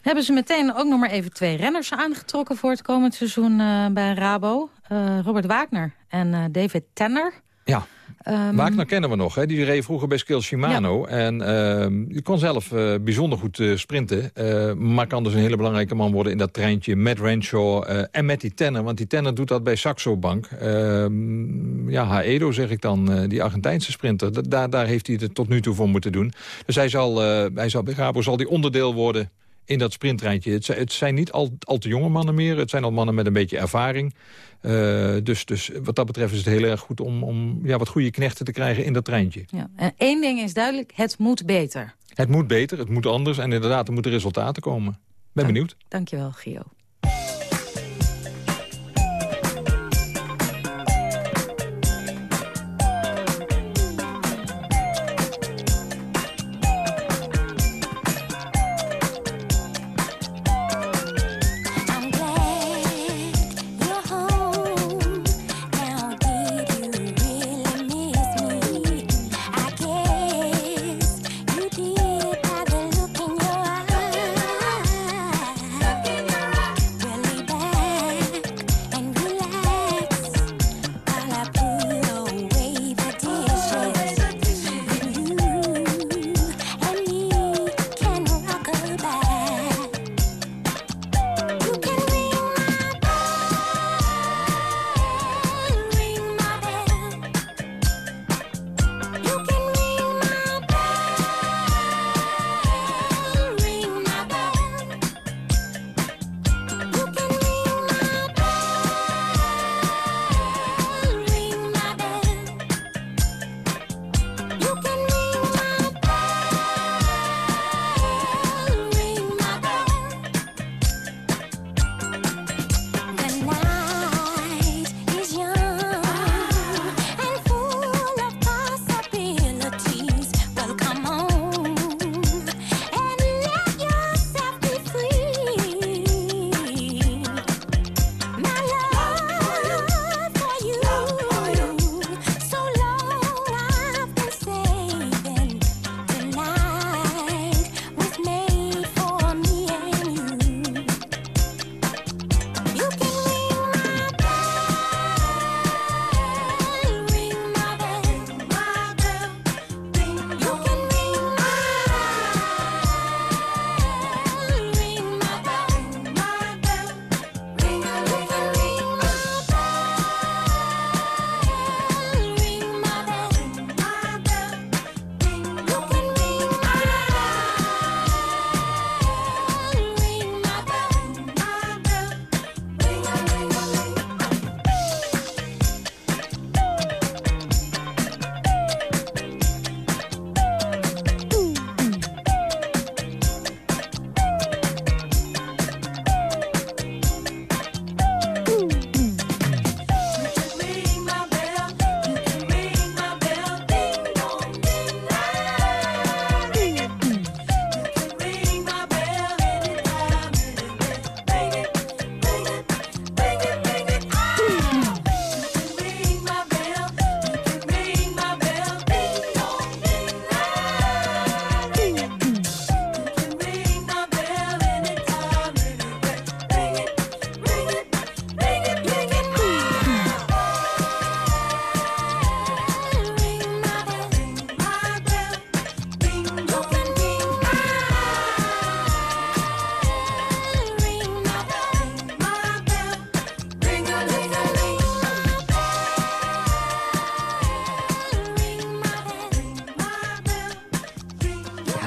Hebben ze meteen ook nog maar even twee renners aangetrokken voor het komend seizoen uh, bij Rabo. Uh, Robert Wagner en uh, David Tanner. Ja. Um, Wagner kennen we nog. Hè? Die reed vroeger bij Skill Shimano. Ja. En uh, die kon zelf uh, bijzonder goed uh, sprinten. maar kan dus een hele belangrijke man worden in dat treintje. Met Renshaw en met die Tenner. Want die Tenner doet dat bij Saxo Bank. Ehm, ja, Haedo zeg ik dan. die Argentijnse sprinter. Daar, daar heeft hij het tot nu toe voor moeten doen. Dus hij zal, hij zal bij Rabo zal die onderdeel worden in dat sprinttreintje. Het zijn, het zijn niet al, al te jonge mannen meer. Het zijn al mannen met een beetje ervaring. Uh, dus, dus wat dat betreft is het heel erg goed om, om ja, wat goede knechten te krijgen in dat treintje. Ja. En één ding is duidelijk, het moet beter. Het moet beter, het moet anders en inderdaad, er moeten resultaten komen. Ben Dank, benieuwd. Dankjewel, Gio.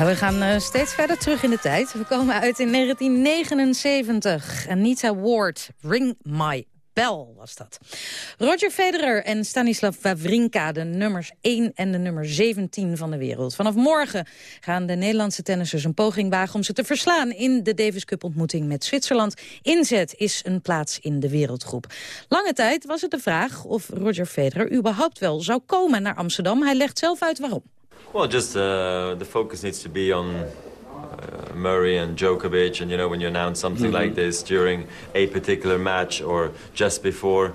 Ja, we gaan eh, steeds verder terug in de tijd. We komen uit in 1979. Anita Ward, Ring My Bell was dat. Roger Federer en Stanislav Wawrinka, de nummers 1 en de nummer 17 van de wereld. Vanaf morgen gaan de Nederlandse tennissers een poging wagen om ze te verslaan in de Davis Cup ontmoeting met Zwitserland. Inzet is een plaats in de wereldgroep. Lange tijd was het de vraag of Roger Federer überhaupt wel zou komen naar Amsterdam. Hij legt zelf uit waarom. Well, just uh, the focus needs to be on uh, Murray and Djokovic, and you know when you announce something Mhm. like this during a particular match or just before,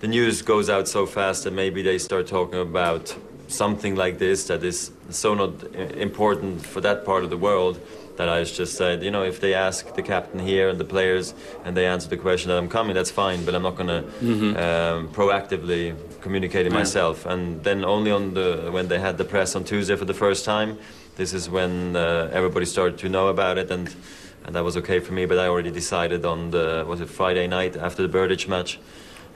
the news goes out so fast that maybe they start talking about something like this that is so not important for that part of the world. That I just said, you know, if they ask the captain here and the players and they answer the question that I'm coming, that's fine. But I'm not going to Mhm. um, proactively communicate it Yeah. myself. And then only on the when they had the press on Tuesday for the first time, this is when uh, everybody started to know about it, and and that was okay for me. But I already decided on the was it Friday night after the Burdage match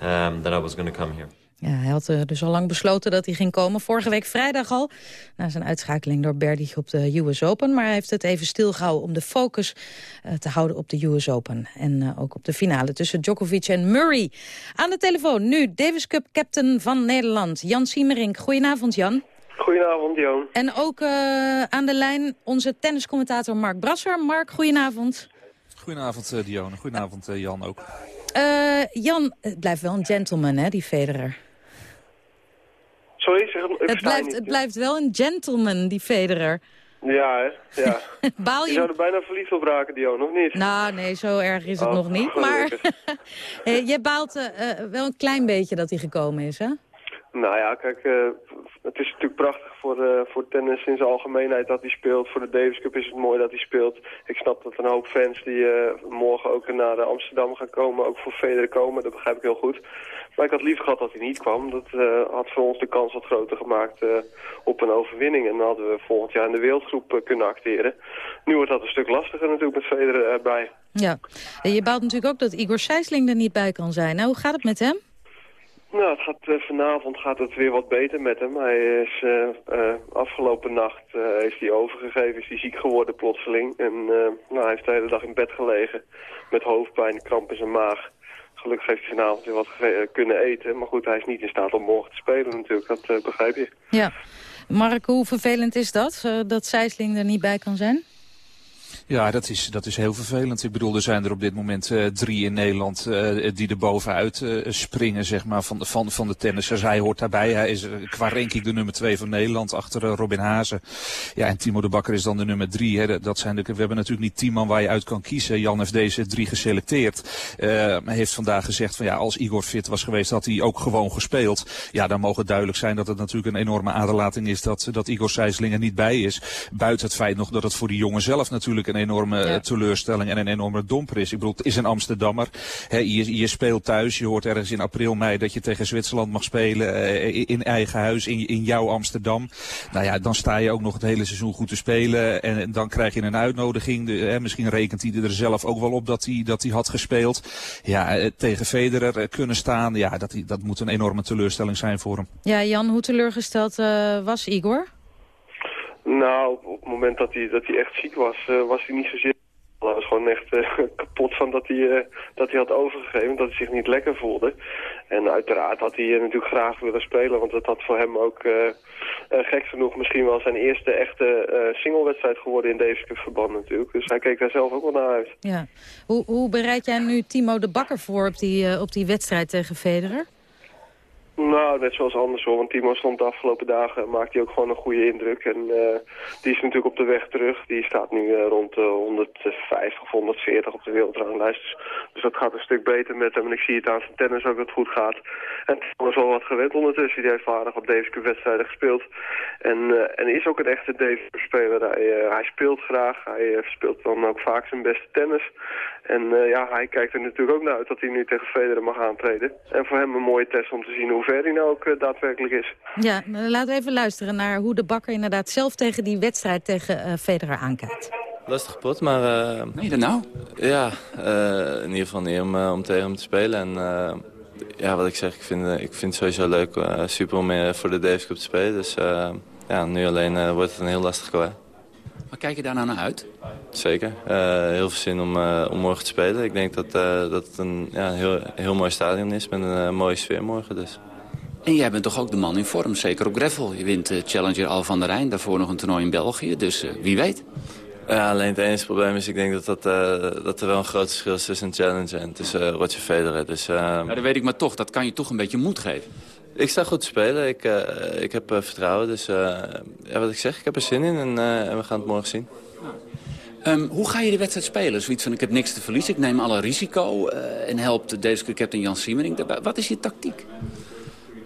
um, that I was going to come here. Ja, hij had eh, dus al lang besloten dat hij ging komen. Vorige week vrijdag al, na zijn uitschakeling door Berdych op de US Open. Maar hij heeft het even stilgehouden om de focus eh, te houden op de US Open. En eh, ook op de finale tussen Djokovic en Murray. Aan de telefoon nu Davis Cup captain van Nederland, Jan Siemerink. Goedenavond, Jan. Goedenavond, Joon. En ook eh, aan de lijn onze tenniscommentator Mark Brasser. Mark, goedenavond. Goedenavond, Dionne. Goedenavond, Jan ook. Uh, Jan, het blijft wel een gentleman, hè, die Federer. Sorry, zeg het, ik het, blijft, het blijft wel een gentleman, die Federer. Ja, hè? Ja. Baal je... je zou er bijna verliefd op raken, Dio, nog niet? Nou, nee, zo erg is het oh, nog niet. Maar hey, je baalt uh, wel een klein beetje dat hij gekomen is, hè? Nou ja, kijk, uh, het is natuurlijk prachtig voor, uh, voor tennis in zijn algemeenheid dat hij speelt. Voor de Davis Cup is het mooi dat hij speelt. Ik snap dat een hoop fans die uh, morgen ook naar Amsterdam gaan komen, ook voor Federer komen. Dat begrijp ik heel goed. Maar ik had liever gehad dat hij niet kwam. Dat had voor ons de kans wat groter gemaakt op een overwinning. En dan hadden we volgend jaar in de wereldgroep kunnen acteren. Nu wordt dat een stuk lastiger natuurlijk met Federer erbij. Ja, en je baalt natuurlijk ook dat Igor Sijsling er niet bij kan zijn. Nou, hoe gaat het met hem? Nou, het gaat, uh, vanavond gaat het weer wat beter met hem. Hij is uh, uh, afgelopen nacht heeft hij overgegeven, is hij ziek geworden plotseling. En nou, hij heeft de hele dag in bed gelegen met hoofdpijn, kramp in zijn maag. Gelukkig heeft hij vanavond weer wat kunnen eten. Maar goed, hij is niet in staat om morgen te spelen natuurlijk, dat begrijp je. Ja. Mark, hoe vervelend is dat, dat Sijsling er niet bij kan zijn? Ja, dat is, dat is heel vervelend. Ik bedoel, er zijn er op dit moment uh, drie in Nederland uh, die er bovenuit uh, springen, zeg maar, van van, van de tennissers. Hij hoort daarbij. Hij is qua ranking de nummer twee van Nederland, achter Robin Hazen. Ja, en Timo de Bakker is dan de nummer drie. Hè. Dat zijn de, we hebben natuurlijk niet tien man waar je uit kan kiezen. Jan heeft deze drie geselecteerd. hij heeft vandaag gezegd van ja, als Igor fit was geweest, had hij ook gewoon gespeeld. Ja, dan mogen duidelijk zijn dat het natuurlijk een enorme aderlating is dat, dat Igor Sijsling er niet bij is. Buiten het feit nog dat het voor die jongen zelf natuurlijk een enorme ja. teleurstelling en een enorme domper is. Ik bedoel, het is een Amsterdammer. He, je, je, speelt thuis. Je hoort ergens in april, mei dat je tegen Zwitserland mag spelen. Uh, in eigen huis, in, in jouw Amsterdam. Nou ja, dan sta je ook nog het hele seizoen goed te spelen. En dan krijg je een uitnodiging. De, he, misschien rekent hij er zelf ook wel op dat hij, dat hij had gespeeld. Ja, uh, tegen Federer kunnen staan. Ja, dat, dat moet een enorme teleurstelling zijn voor hem. Ja, Jan, hoe teleurgesteld uh, was Igor? Nou, op het moment dat hij, dat hij echt ziek was, uh, was hij niet zozeer... Hij was gewoon echt uh, kapot van dat hij, uh, dat hij had overgegeven, dat hij zich niet lekker voelde. En uiteraard had hij natuurlijk graag willen spelen, want het had voor hem ook gek genoeg misschien wel zijn eerste echte singlewedstrijd geworden in Cup verband natuurlijk. Dus hij keek daar zelf ook wel naar uit. Ja. Hoe, hoe bereid jij nu Timo de Bakker voor op die, op die wedstrijd tegen Federer? Nou, net zoals anders hoor. Want Timo stond de afgelopen dagen, maakte hij ook gewoon een goede indruk. En uh, die is natuurlijk op de weg terug. Die staat nu uh, rond uh, 150 of 140 op de wereldranglijst. Dus, dus dat gaat een stuk beter met hem. En ik zie het aan zijn tennis ook dat het goed gaat. En Timo is al wat gewend ondertussen. Die heeft vaardig op Davis Cup wedstrijden gespeeld. En, en is ook een echte Davis Cup speler. Hij, hij speelt graag. Hij speelt dan ook vaak zijn beste tennis. En ja, hij kijkt er natuurlijk ook naar uit dat hij nu tegen Federer mag aantreden. En voor hem een mooie test om te zien hoe ver hij nou ook uh, daadwerkelijk is. Ja, laten we even luisteren naar hoe de bakker inderdaad zelf tegen die wedstrijd tegen uh, Federer aankijkt. Lastig pot, maar... Uh, nee, dat nou? Ja, in ieder geval niet om, om tegen hem te spelen. En ja, wat ik zeg, ik vind, ik vind het sowieso leuk, super om voor de Davis Cup te spelen. Dus ja, nu alleen wordt het een heel lastig kwijt. Maar kijk je daar nou naar uit? Zeker. Eh, heel veel zin om, eh, om morgen te spelen. Ik denk dat, eh, dat het een ja, heel, heel mooi stadion is met een eh, mooie sfeer morgen. Dus. En jij bent toch ook de man in vorm, zeker op gravel. Je wint de Challenger Al van der Rijn, daarvoor nog een toernooi in België. Dus eh, wie weet. Ja, alleen het enige probleem is, ik denk dat, dat, eh, dat er wel een groot verschil is tussen een challenger en tussen uh, Roger Federer. Dus, uh, ja, dat weet ik maar toch, dat kan je toch een beetje moed geven. Ik sta goed te spelen, ik, ik heb vertrouwen. Dus ja, wat ik zeg, ik heb er zin in en, en we gaan het morgen zien. Um, hoe ga je de wedstrijd spelen? Zoiets van, ik heb niks te verliezen, ik neem alle risico en helpt deze keer captain Jan Siemering. Wat is je tactiek?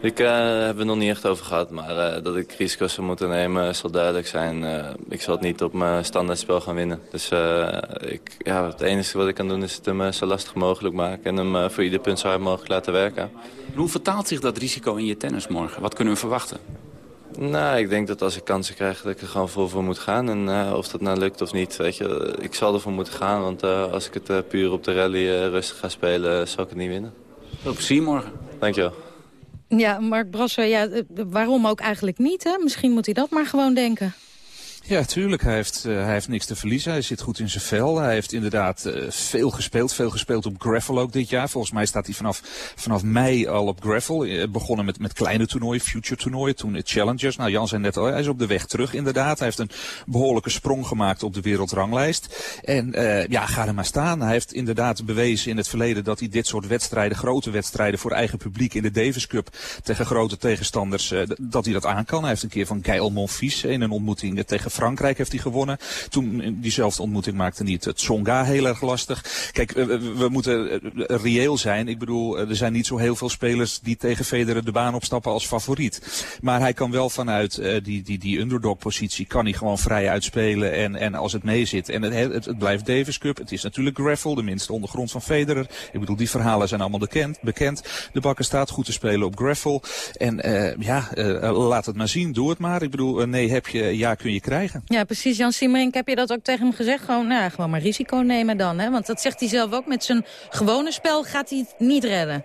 Ik uh, heb het nog niet echt over gehad, maar uh, dat ik risico's zou moeten nemen zal duidelijk zijn. Uh, ik zal het niet op mijn standaardspel gaan winnen. Dus ik, ja, het enige wat ik kan doen is het hem zo lastig mogelijk maken... en hem voor ieder punt zo hard mogelijk laten werken. Hoe vertaalt zich dat risico in je tennis morgen? Wat kunnen we verwachten? Nou, ik denk dat als ik kansen krijg, dat ik er gewoon vol voor moet gaan. En of dat nou lukt of niet, weet je, ik zal ervoor moeten gaan. Want als ik het puur op de rally rustig ga spelen, zal ik het niet winnen. Veel plezier morgen. Dankjewel. Ja, Mark Brasser, ja, waarom ook eigenlijk niet? Hè? Misschien moet hij dat maar gewoon denken. Ja, tuurlijk. Hij heeft, uh, hij heeft niks te verliezen. Hij zit goed in zijn vel. Hij heeft inderdaad uh, veel gespeeld. Veel gespeeld op gravel ook dit jaar. Volgens mij staat hij vanaf, vanaf mei al op gravel. Uh, begonnen met, met kleine toernooien, future toernooien. Toen Challengers. Nou, Jan zei net al, hij is op de weg terug inderdaad. Hij heeft een behoorlijke sprong gemaakt op de wereldranglijst. En ja, ga er maar staan. Hij heeft inderdaad bewezen in het verleden dat hij dit soort wedstrijden, grote wedstrijden voor eigen publiek in de Davis Cup tegen grote tegenstanders, dat hij dat aan kan. Hij heeft een keer van Gaël Monfils in een ontmoeting tegen Frankrijk heeft hij gewonnen. Toen diezelfde ontmoeting maakte niet het Tsonga heel erg lastig. Kijk, we, moeten reëel zijn. Ik bedoel, er zijn niet zo heel veel spelers die tegen Federer de baan opstappen als favoriet. Maar hij kan wel vanuit die, die, die underdog-positie kan hij gewoon vrij uitspelen. En, en als het meezit. En het, het, blijft Davis Cup. Het is natuurlijk gravel, de minste ondergrond van Federer. Ik bedoel, die verhalen zijn allemaal bekend. bekend. De bakker staat goed te spelen op gravel. En ja, laat het maar zien. Doe het maar. Ik bedoel, nee heb je, ja kun je krijgen. Ja, precies. Jan Simmerink, heb je dat ook tegen hem gezegd? Gewoon, nou, gewoon maar risico nemen dan, hè? Want dat zegt hij zelf ook. Met zijn gewone spel gaat hij het niet redden.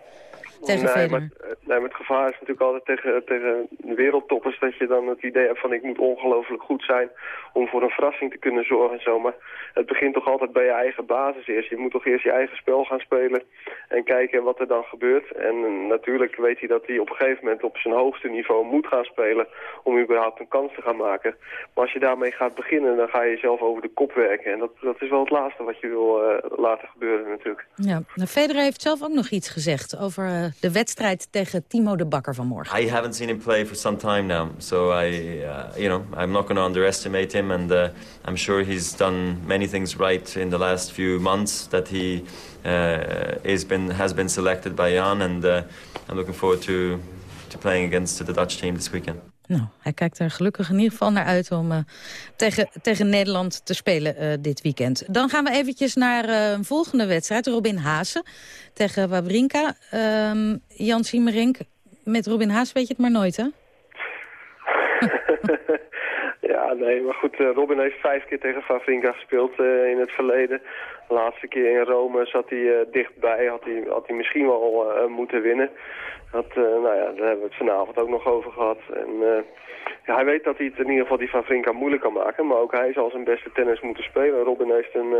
Tegen nee, maar, nee, maar het gevaar is natuurlijk altijd tegen, tegen wereldtoppers... dat je dan het idee hebt van ik moet ongelooflijk goed zijn... om voor een verrassing te kunnen zorgen en zo. Maar het begint toch altijd bij je eigen basis eerst. Je moet toch eerst je eigen spel gaan spelen en kijken wat er dan gebeurt. En natuurlijk weet hij dat hij op een gegeven moment op zijn hoogste niveau moet gaan spelen... om überhaupt een kans te gaan maken. Maar als je daarmee gaat beginnen, dan ga je jezelf over de kop werken. En dat, dat is wel het laatste wat je wil uh, laten gebeuren natuurlijk. Ja, nou, Federer heeft zelf ook nog iets gezegd over... Uh, de wedstrijd tegen Timo de Bakker van morgen. I haven't seen him play for some time now, so I, uh, you know, I'm not going to underestimate him, and uh, I'm sure he's done many things right in the last few months that he uh, is been has been selected by Jan, and uh, I'm looking forward to to playing against the Dutch team this weekend. Nou, hij kijkt er gelukkig in ieder geval naar uit om uh, tegen, tegen Nederland te spelen uh, dit weekend. Dan gaan we eventjes naar uh, een volgende wedstrijd. Robin Haase tegen Wawrinka. Um, Jan Siemerink, met Robin Haase weet je het maar nooit, hè? ja, nee, maar goed, Robin heeft vijf keer tegen Wawrinka gespeeld in het verleden. Laatste keer in Rome zat hij dichtbij, had hij, had hij misschien wel moeten winnen. Dat, uh, nou ja, daar hebben we het vanavond ook nog over gehad. En, ja, hij weet dat hij het in ieder geval die van Vrinka moeilijk kan maken. Maar ook hij zal zijn beste tennis moeten spelen. Robin heeft een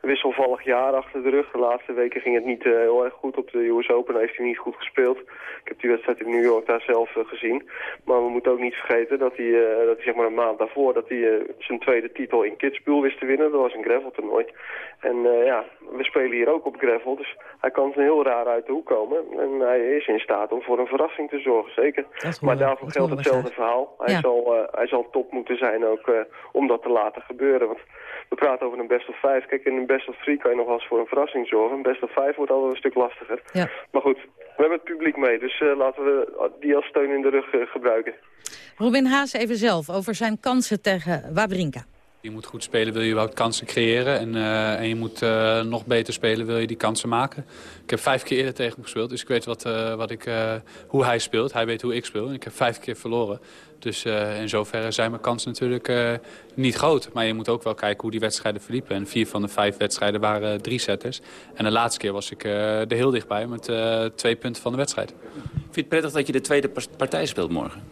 wisselvallig jaar achter de rug. De laatste weken ging het niet heel erg goed. Op de US Open heeft hij niet goed gespeeld. Ik heb die wedstrijd in New York daar zelf gezien. Maar we moeten ook niet vergeten dat hij, dat hij zeg maar een maand daarvoor... dat hij zijn tweede titel in Kitzbühel wist te winnen. Dat was een gravel toernooi. En ja, we spelen hier ook op gravel. Dus hij kan heel raar uit de hoek komen. En hij is in staat om voor een verrassing te zorgen, zeker. Maar daarvoor geldt hetzelfde verhaal. Hij, ja. zal, uh, hij zal top moeten zijn ook uh, om dat te laten gebeuren. Want we praten over een best of 5. Kijk, in een best of 3 kan je nog wel eens voor een verrassing zorgen. Een best of 5 wordt altijd een stuk lastiger. Ja. Maar goed, we hebben het publiek mee. Dus uh, laten we die als steun in de rug gebruiken. Robin Haas even zelf over zijn kansen tegen Wawrinka. Je moet goed spelen, wil je überhaupt kansen creëren. En, uh, en je moet uh, nog beter spelen, wil je die kansen maken. Ik heb vijf keer eerder tegen hem gespeeld, dus ik weet wat, uh, wat ik, hoe hij speelt. Hij weet hoe ik speel en ik heb vijf keer verloren. Dus in zoverre zijn mijn kansen natuurlijk niet groot. Maar je moet ook wel kijken hoe die wedstrijden verliepen. En vier van de vijf wedstrijden waren drie setters. En de laatste keer was ik er heel dichtbij met twee punten van de wedstrijd. Vind het prettig dat je de tweede partij speelt morgen?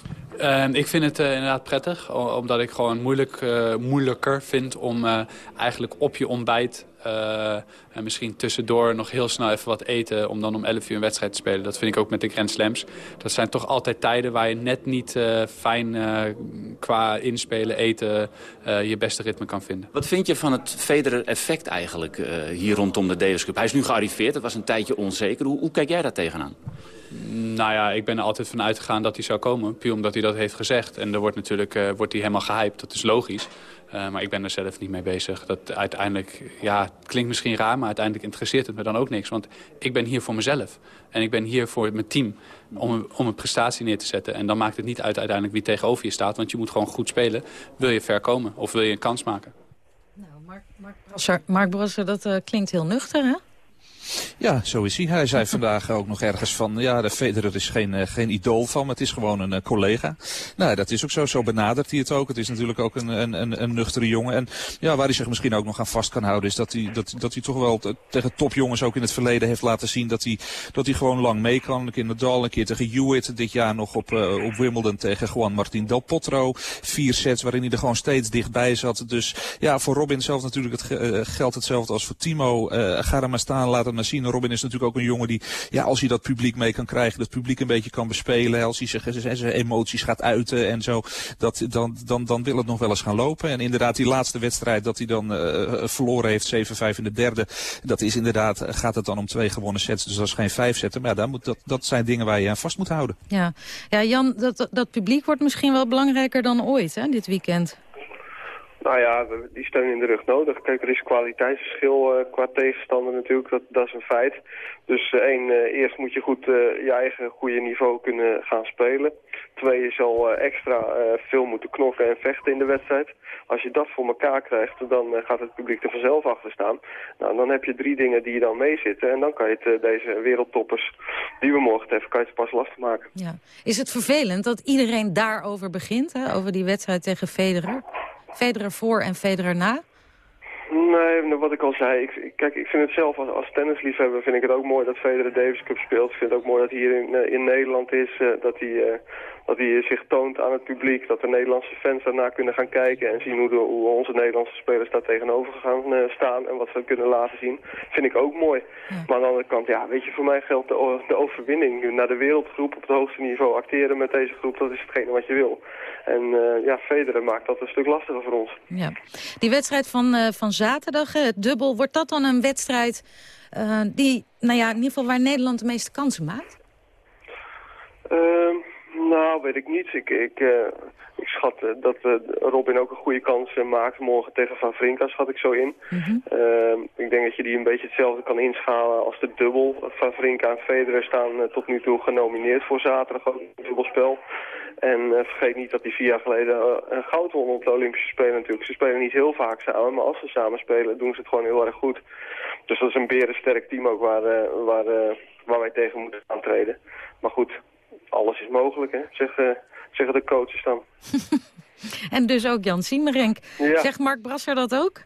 Ik vind het eh, inderdaad prettig, omdat ik gewoon moeilijk, eh, moeilijker vind om eh, eigenlijk op je ontbijt en misschien tussendoor nog heel snel even wat eten om dan om 11 uur een wedstrijd te spelen. Dat vind ik ook met de Grand Slams. Dat zijn toch altijd tijden waar je net niet fijn qua inspelen, eten je beste ritme kan vinden. Wat vind je van het Federer-effect eigenlijk hier rondom de Davis Cup? Hij is nu gearriveerd, het was een tijdje onzeker. Hoe, hoe kijk jij daar tegenaan? Nou ja, ik ben er altijd van uitgegaan dat hij zou komen. Puur omdat hij dat heeft gezegd. En er wordt natuurlijk eh, wordt hij helemaal gehyped. Dat is logisch. Eh, maar ik ben er zelf niet mee bezig. Dat uiteindelijk, ja, het klinkt misschien raar... maar uiteindelijk interesseert het me dan ook niks. Want ik ben hier voor mezelf. En ik ben hier voor mijn team om een, om een prestatie neer te zetten. En dan maakt het niet uit uiteindelijk wie tegenover je staat. Want je moet gewoon goed spelen. Wil je ver komen of wil je een kans maken? Brasser, Mark Brasser, dat eh, klinkt heel nuchter, hè? Ja, zo is hij. Hij zei vandaag ook nog ergens van... ja, de Federer is geen, eh, geen idool van me, het is gewoon een eh, collega. Nou, dat is ook zo. Zo benadert hij het ook. Het is natuurlijk ook een, een, een, nuchtere jongen. En ja, waar hij zich misschien ook nog aan vast kan houden... is dat hij, dat, dat hij toch wel tegen topjongens ook in het verleden heeft laten zien... dat hij, dat hij gewoon lang mee kan. Een keer Nadal, een keer tegen Hewitt. Dit jaar nog op, eh, op Wimbledon tegen Juan Martín Del Potro. Vier sets waarin hij er gewoon steeds dichtbij zat. Dus ja, voor Robin zelf natuurlijk het ge- geldt hetzelfde als voor Timo. Ga er maar staan, laat zien. Robin is natuurlijk ook een jongen die, ja, als hij dat publiek mee kan krijgen, dat publiek een beetje kan bespelen, als hij zijn zijn emoties gaat uiten en zo, dat, dan, dan, dan wil het nog wel eens gaan lopen. En inderdaad, die laatste wedstrijd dat hij dan eh, verloren heeft, 7-5 in de derde, dat is inderdaad, gaat het dan om twee gewonnen sets, dus dat is geen vijf zetten. Maar ja, daar moet, dat, dat zijn dingen waar je aan vast moet houden. Ja, ja Jan, dat- dat publiek wordt misschien wel belangrijker dan ooit, hè, dit weekend. Nou ja, die steun in de rug nodig. Kijk, er is kwaliteitsverschil eh, qua tegenstander natuurlijk, dat, is een feit. Dus eh, één, eh, eerst moet je goed je eigen goede niveau kunnen gaan spelen. Twee, je zal extra veel moeten knokken en vechten in de wedstrijd. Als je dat voor elkaar krijgt, dan gaat het publiek er vanzelf achter staan. Nou, dan heb je drie dingen die je dan meezitten. En dan kan je het, deze wereldtoppers die we morgen treffen, kan je het pas lastig maken. Ja. Is het vervelend dat iedereen daarover begint, hè, over die wedstrijd tegen Federer? Federer voor en Federer na? Nee, nou, wat ik al zei, ik, kijk, ik vind het zelf als, als tennisliefhebber vind ik het ook mooi dat Federer de Davis Cup speelt. Ik vind het ook mooi dat hij hier in, eh, in Nederland is, eh, dat, hij, eh, dat hij zich toont aan het publiek, dat de Nederlandse fans daarna kunnen gaan kijken en zien hoe, de, hoe onze Nederlandse spelers daar tegenover gaan eh, staan en wat ze kunnen laten zien. Vind ik ook mooi. Maar aan de andere kant, ja, weet je, voor mij geldt de, overwinning naar de wereldgroep op het hoogste niveau. Acteren met deze groep, dat is hetgene wat je wil. En eh, ja, Federer maakt dat een stuk lastiger voor ons. Ja. Die wedstrijd van, eh, van zaterdag, het dubbel, wordt dat dan een wedstrijd die, nou ja, in ieder geval waar Nederland de meeste kansen maakt? Nou, weet ik niet. Ik, ik, eh, ik schat eh, dat eh, Robin ook een goede kans maakt morgen tegen Van Vrinka, schat ik zo in. Ehm, ik denk dat je die een beetje hetzelfde kan inschalen als de dubbel. Van Vrinka en Federer staan tot nu toe genomineerd voor zaterdag ook in het dubbelspel. En vergeet niet dat die vier jaar geleden een goud won op de Olympische Spelen natuurlijk. Ze spelen niet heel vaak samen, maar als ze samen spelen doen ze het gewoon heel erg goed. Dus dat is een berensterk team ook waar, waar, waar wij tegen moeten aantreden. Maar goed, alles is mogelijk, hè, zeggen, zeggen de coaches dan. En dus ook Jan Siemerenk. Ja. Zegt Mark Brasser dat ook?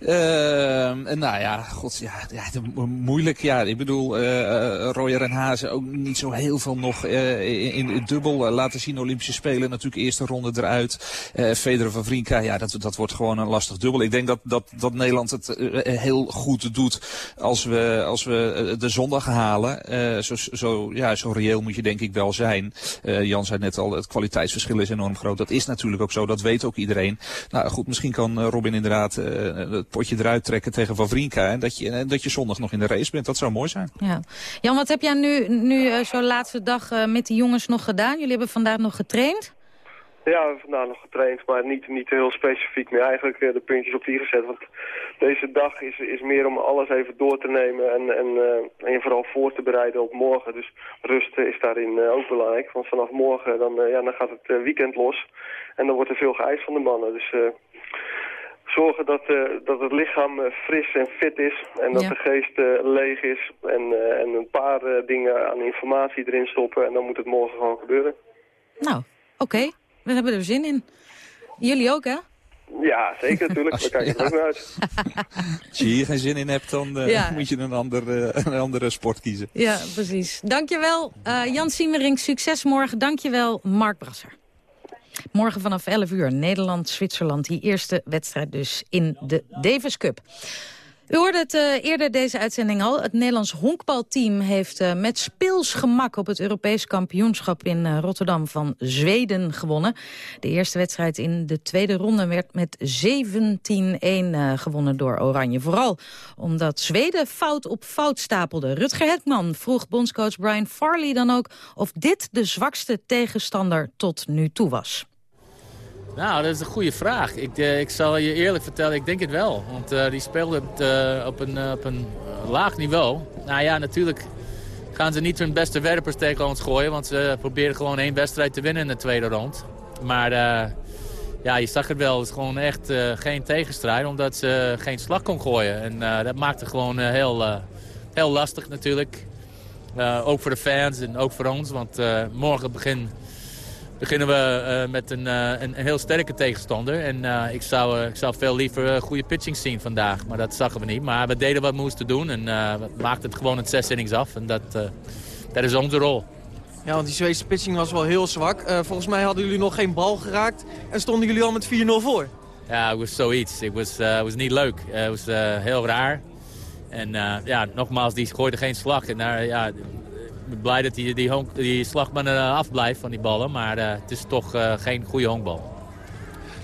Ehm, nou ja, god, ja, ja moeilijk. Ja, ik bedoel, eh eh, Royer en Hazen ook niet zo heel veel nog eh, in, in het dubbel laten zien. Olympische Spelen natuurlijk eerste ronde eruit. Eh Federer van Vrinka, ja, dat, dat wordt gewoon een lastig dubbel. Ik denk dat, dat, dat Nederland het heel goed doet als we, als we de zondag halen. Eh, zo, zo, ja, zo reëel moet je denk ik wel zijn. Eh, Jan zei net al, het kwaliteitsverschil is enorm groot. Dat is natuurlijk ook zo, dat weet ook iedereen. Nou goed, misschien kan Robin inderdaad eh, het potje eruit trekken tegen Wawrinka. En dat je, en dat je zondag nog in de race bent. Dat zou mooi zijn. Ja. Jan, wat heb jij nu, nu eh, zo'n laatste dag eh, met die jongens nog gedaan? Jullie hebben vandaag nog getraind? Ja, we hebben vandaag nog getraind, maar niet, niet heel specifiek meer. Eigenlijk eh, de puntjes op die gezet. Want deze dag is, is meer om alles even door te nemen en, en, eh, en je vooral voor te bereiden op morgen. Dus rust eh, is daarin eh, ook belangrijk. Want vanaf morgen dan, ja, dan gaat het weekend los. En dan wordt er veel geëist van de mannen. Dus eh, zorgen dat, eh, dat het lichaam eh, fris en fit is. En dat Ja. de geest eh, leeg is. En, eh, en een paar eh, dingen aan informatie erin stoppen. En dan moet het morgen gewoon gebeuren. Nou, oké. We hebben er zin in. Jullie ook, hè? Ja, zeker natuurlijk. We kijken er ook naar uit. Als je hier geen zin in hebt, dan eh, Ja. moet je een, ander, eh, een andere sport kiezen. Ja, precies. Dankjewel uh, Jan Siemering. Succes morgen. Dankjewel Mark Brasser. Morgen vanaf 11 uur Nederland-Zwitserland. Die eerste wedstrijd dus in de Davis Cup. U hoorde het uh, eerder deze uitzending al. Het Nederlands honkbalteam heeft uh, met speels gemak op het Europees kampioenschap in uh, Rotterdam van Zweden gewonnen. De eerste wedstrijd in de tweede ronde werd met 17-1 gewonnen door Oranje. Vooral omdat Zweden fout op fout stapelde. Rutger Hetman vroeg bondscoach Brian Farley dan ook of dit de zwakste tegenstander tot nu toe was. Nou, dat is een goede vraag. Ik, uh, ik zal je eerlijk vertellen, ik denk het wel. Want uh, die speelden uh, op een, op een laag niveau. Nou ja, natuurlijk gaan ze niet hun beste werpers tegen ons gooien. Want ze proberen gewoon één wedstrijd te winnen in de tweede rond. Maar ja, je zag het wel. Het is gewoon echt geen tegenstrijd. Omdat ze geen slag kon gooien. En dat maakte gewoon heel, heel lastig natuurlijk. ook voor de fans en ook voor ons. Want morgen begin beginnen we uh, met een, uh, een, een, heel sterke tegenstander. En uh, ik, zou, ik zou veel liever goede pitching zien vandaag. Maar dat zagen we niet. Maar we deden wat we moesten doen. En we maakten het gewoon het zes innings af. En dat, dat is onze rol. Ja, want die Zweedse pitching was wel heel zwak. volgens mij hadden jullie nog geen bal geraakt. En stonden jullie al met 4-0 voor. Ja, het was zoiets. Het was, was niet leuk. Het was heel raar. En ja, nogmaals, die gooide geen slag. En daar, ja, blij dat die, die, honk, die slagman er afblijft van die ballen. Maar uh, het is toch uh, geen goede honkbal.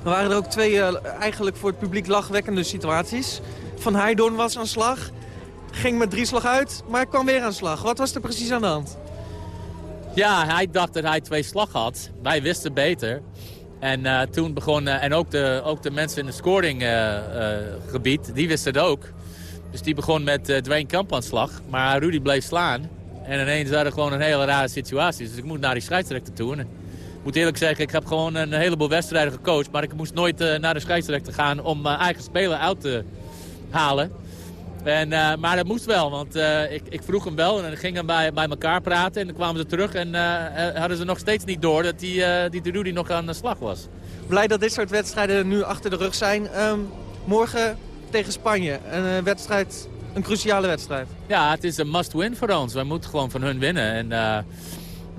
Er waren er ook twee uh, eigenlijk voor het publiek lachwekkende situaties. Van Heijdorn was aan slag. Ging met drie slag uit, maar kwam weer aan slag. Wat was er precies aan de hand? Ja, hij dacht dat hij twee slag had. Wij wisten beter. En toen begon... en ook de, ook de mensen in het scoringgebied, die wisten het ook. Dus die begon met Dwayne Kamp aan slag. Maar Rudy bleef slaan. En ineens hadden we gewoon een hele rare situatie. Dus ik moet naar die scheidsrechter toe. En ik moet eerlijk zeggen, ik heb gewoon een heleboel wedstrijden gecoacht. Maar ik moest nooit uh, naar de scheidsrechter gaan om mijn eigen speler uit te halen. En, uh, maar dat moest wel, want uh, ik, ik, vroeg hem wel en dan gingen bij, bij elkaar praten. En dan kwamen ze terug en hadden ze nog steeds niet door dat die, die Rudy nog aan de slag was. Blij dat dit soort wedstrijden nu achter de rug zijn. Um, morgen tegen Spanje, een wedstrijd een cruciale wedstrijd. Ja, het is een must-win voor ons. Wij moeten gewoon van hun winnen. En uh,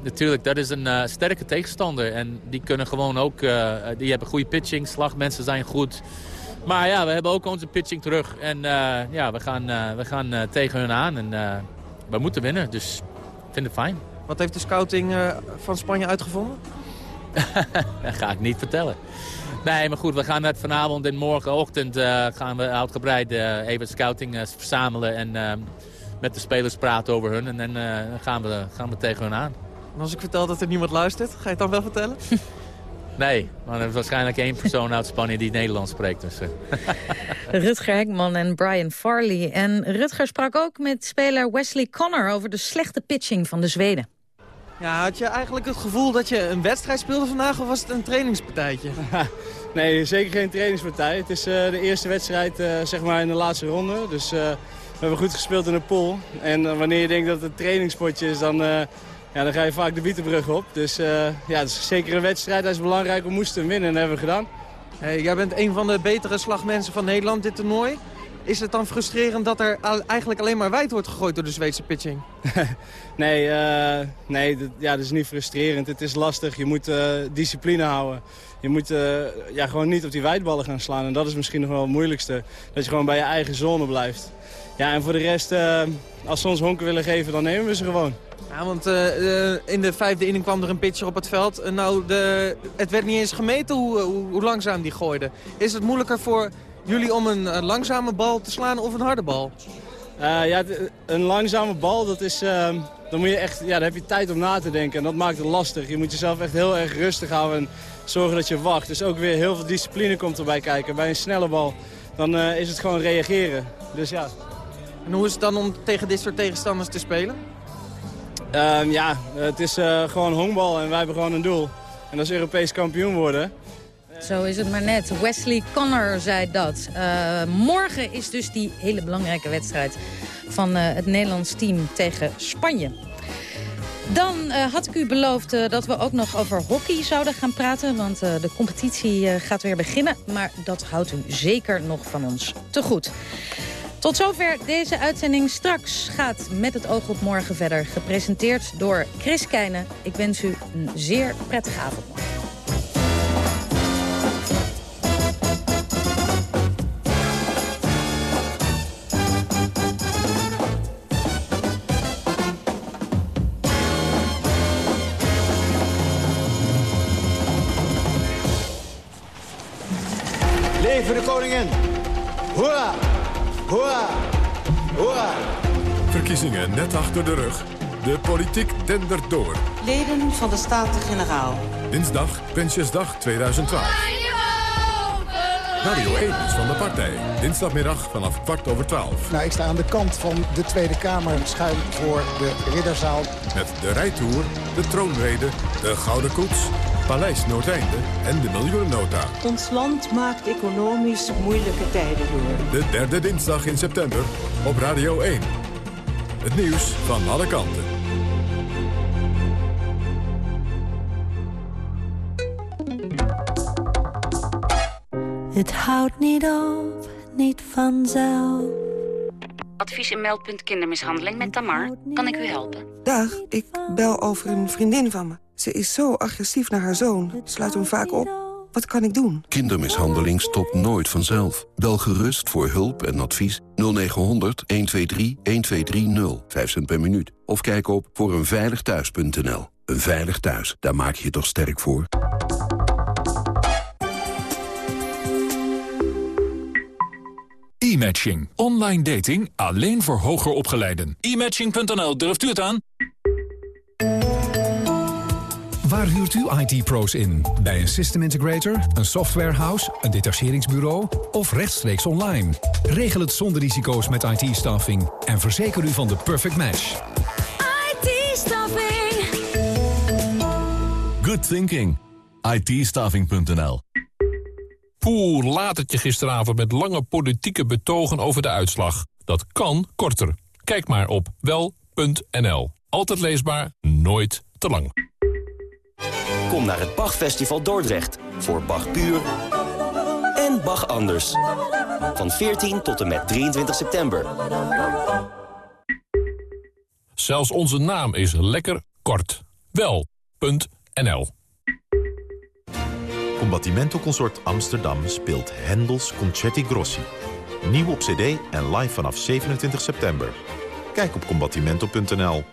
natuurlijk, dat is een uh, sterke tegenstander. En die kunnen gewoon ook, uh, die hebben goede pitching, slagmensen zijn goed. Maar ja, we hebben ook onze pitching terug. En ja, we gaan, we gaan tegen hun aan en we moeten winnen. Dus ik vind het fijn. Wat heeft de scouting van Spanje uitgevonden? dat ga ik niet vertellen. Nee, maar goed, we gaan het vanavond en morgenochtend uh, gaan we uitgebreid uh, even scouting uh, verzamelen en met de spelers praten over hun. En dan gaan, we, gaan we tegen hun aan. En als ik vertel dat er niemand luistert, ga je het dan wel vertellen? nee, maar er is waarschijnlijk één persoon uit Spanje die Nederlands spreekt. Dus, Rutger Hekman en Brian Farley. En Rutger sprak ook met speler Wesley Connor over de slechte pitching van de Zweden. Ja, had je eigenlijk het gevoel dat je een wedstrijd speelde vandaag of was het een trainingspartijtje? nee, zeker geen trainingspartij. Het is uh, de eerste wedstrijd uh, zeg maar in de laatste ronde. Dus uh, we hebben goed gespeeld in de pool. En wanneer je denkt dat het een trainingspotje is, dan, ja, dan ga je vaak de Bietenbrug op. Dus ja, het is zeker een wedstrijd. Dat is belangrijk. We moesten winnen en dat hebben we gedaan. Hey, jij bent een van de betere slagmensen van Nederland dit toernooi. Is het dan frustrerend dat er eigenlijk alleen maar wijd wordt gegooid door de Zweedse pitching? nee, uh, nee dat, ja, dat is niet frustrerend. Het is lastig. Je moet uh, discipline houden. Je moet uh, ja, gewoon niet op die wijdballen gaan slaan. En dat is misschien nog wel het moeilijkste. Dat je gewoon bij je eigen zone blijft. Ja, en voor de rest, als ze ons honken willen geven, dan nemen we ze gewoon. Ja, want in de vijfde inning kwam er een pitcher op het veld. nou, de, het werd niet eens gemeten hoe, hoe, hoe langzaam die gooide. Is het moeilijker voor jullie om een, langzame bal te slaan of een harde bal? Ja, een langzame bal, dat is, dan, moet je echt, ja, dan heb je tijd om na te denken. En dat maakt het lastig. Je moet jezelf echt heel erg rustig houden en zorgen dat je wacht. Dus ook weer heel veel discipline komt erbij kijken. Bij een snelle bal, dan uh, is het gewoon reageren. Dus ja. En hoe is het dan om tegen dit soort tegenstanders te spelen? Ehm, ja, het is gewoon honkbal en wij hebben gewoon een doel. En dat is Europees kampioen worden. Zo is het maar net. Wesley Connor zei dat. Uh, morgen is dus die hele belangrijke wedstrijd van uh, het Nederlands team tegen Spanje. Dan eh, had ik u beloofd eh, dat we ook nog over hockey zouden gaan praten. Want eh, de competitie eh, gaat weer beginnen. Maar dat houdt u zeker nog van ons te goed. Tot zover deze uitzending. Straks gaat Met het oog op morgen verder. Gepresenteerd door Chris Keijnen. Ik wens u een zeer prettige avond. Leven de koningin! Hoera! Hoera! Hoera! Verkiezingen net achter de rug. De politiek dendert door. Leden van de Staten-Generaal. Dinsdag, Prinsjesdag 2012. Radio 1 is van de partij. Dinsdagmiddag vanaf kwart over twaalf. Nou, ik sta aan de kant van de Tweede Kamer, schuin voor de Ridderzaal. Met de rijtour, de troonrede, de Gouden Koets, Paleis Noordeinde en de miljoenennota. Ons land maakt economisch moeilijke tijden door. De derde dinsdag in september op Radio 1. Het nieuws van alle kanten. Het houdt niet op, niet vanzelf. Advies en meldpunt kindermishandeling met Tamar. Kan ik u helpen? Dag, ik bel over een vriendin van me. Ze is zo agressief naar haar zoon. Sluit hem vaak op. Wat kan ik doen? Kindermishandeling stopt nooit vanzelf. Bel gerust voor hulp en advies 0900 123 1230. 5 cent per minuut. Of kijk op voor eenveiligthuis.nl. Een veilig thuis, daar maak je je toch sterk voor? E-matching. Online dating alleen voor hoger opgeleiden. E-matching.nl, durft u het aan? Waar huurt u IT-pro's in? Bij een system integrator, een softwarehouse, een detacheringsbureau of rechtstreeks online? Regel het zonder risico's met IT-staffing en verzeker u van de perfect match. IT-staffing. Good thinking. itstaffing.nl Poeh, laat het je gisteravond met lange politieke betogen over de uitslag. Dat kan korter. Kijk maar op wel.nl. Altijd leesbaar, nooit te lang. Kom naar het Bachfestival Dordrecht voor Bach Puur en Bach Anders. Van 14 tot en met 23 september. Zelfs onze naam is lekker kort. Wel.nl Combattimento Consort Amsterdam speelt Hendels Concerti Grossi. Nieuw op cd en live vanaf 27 september. Kijk op combattimento.nl.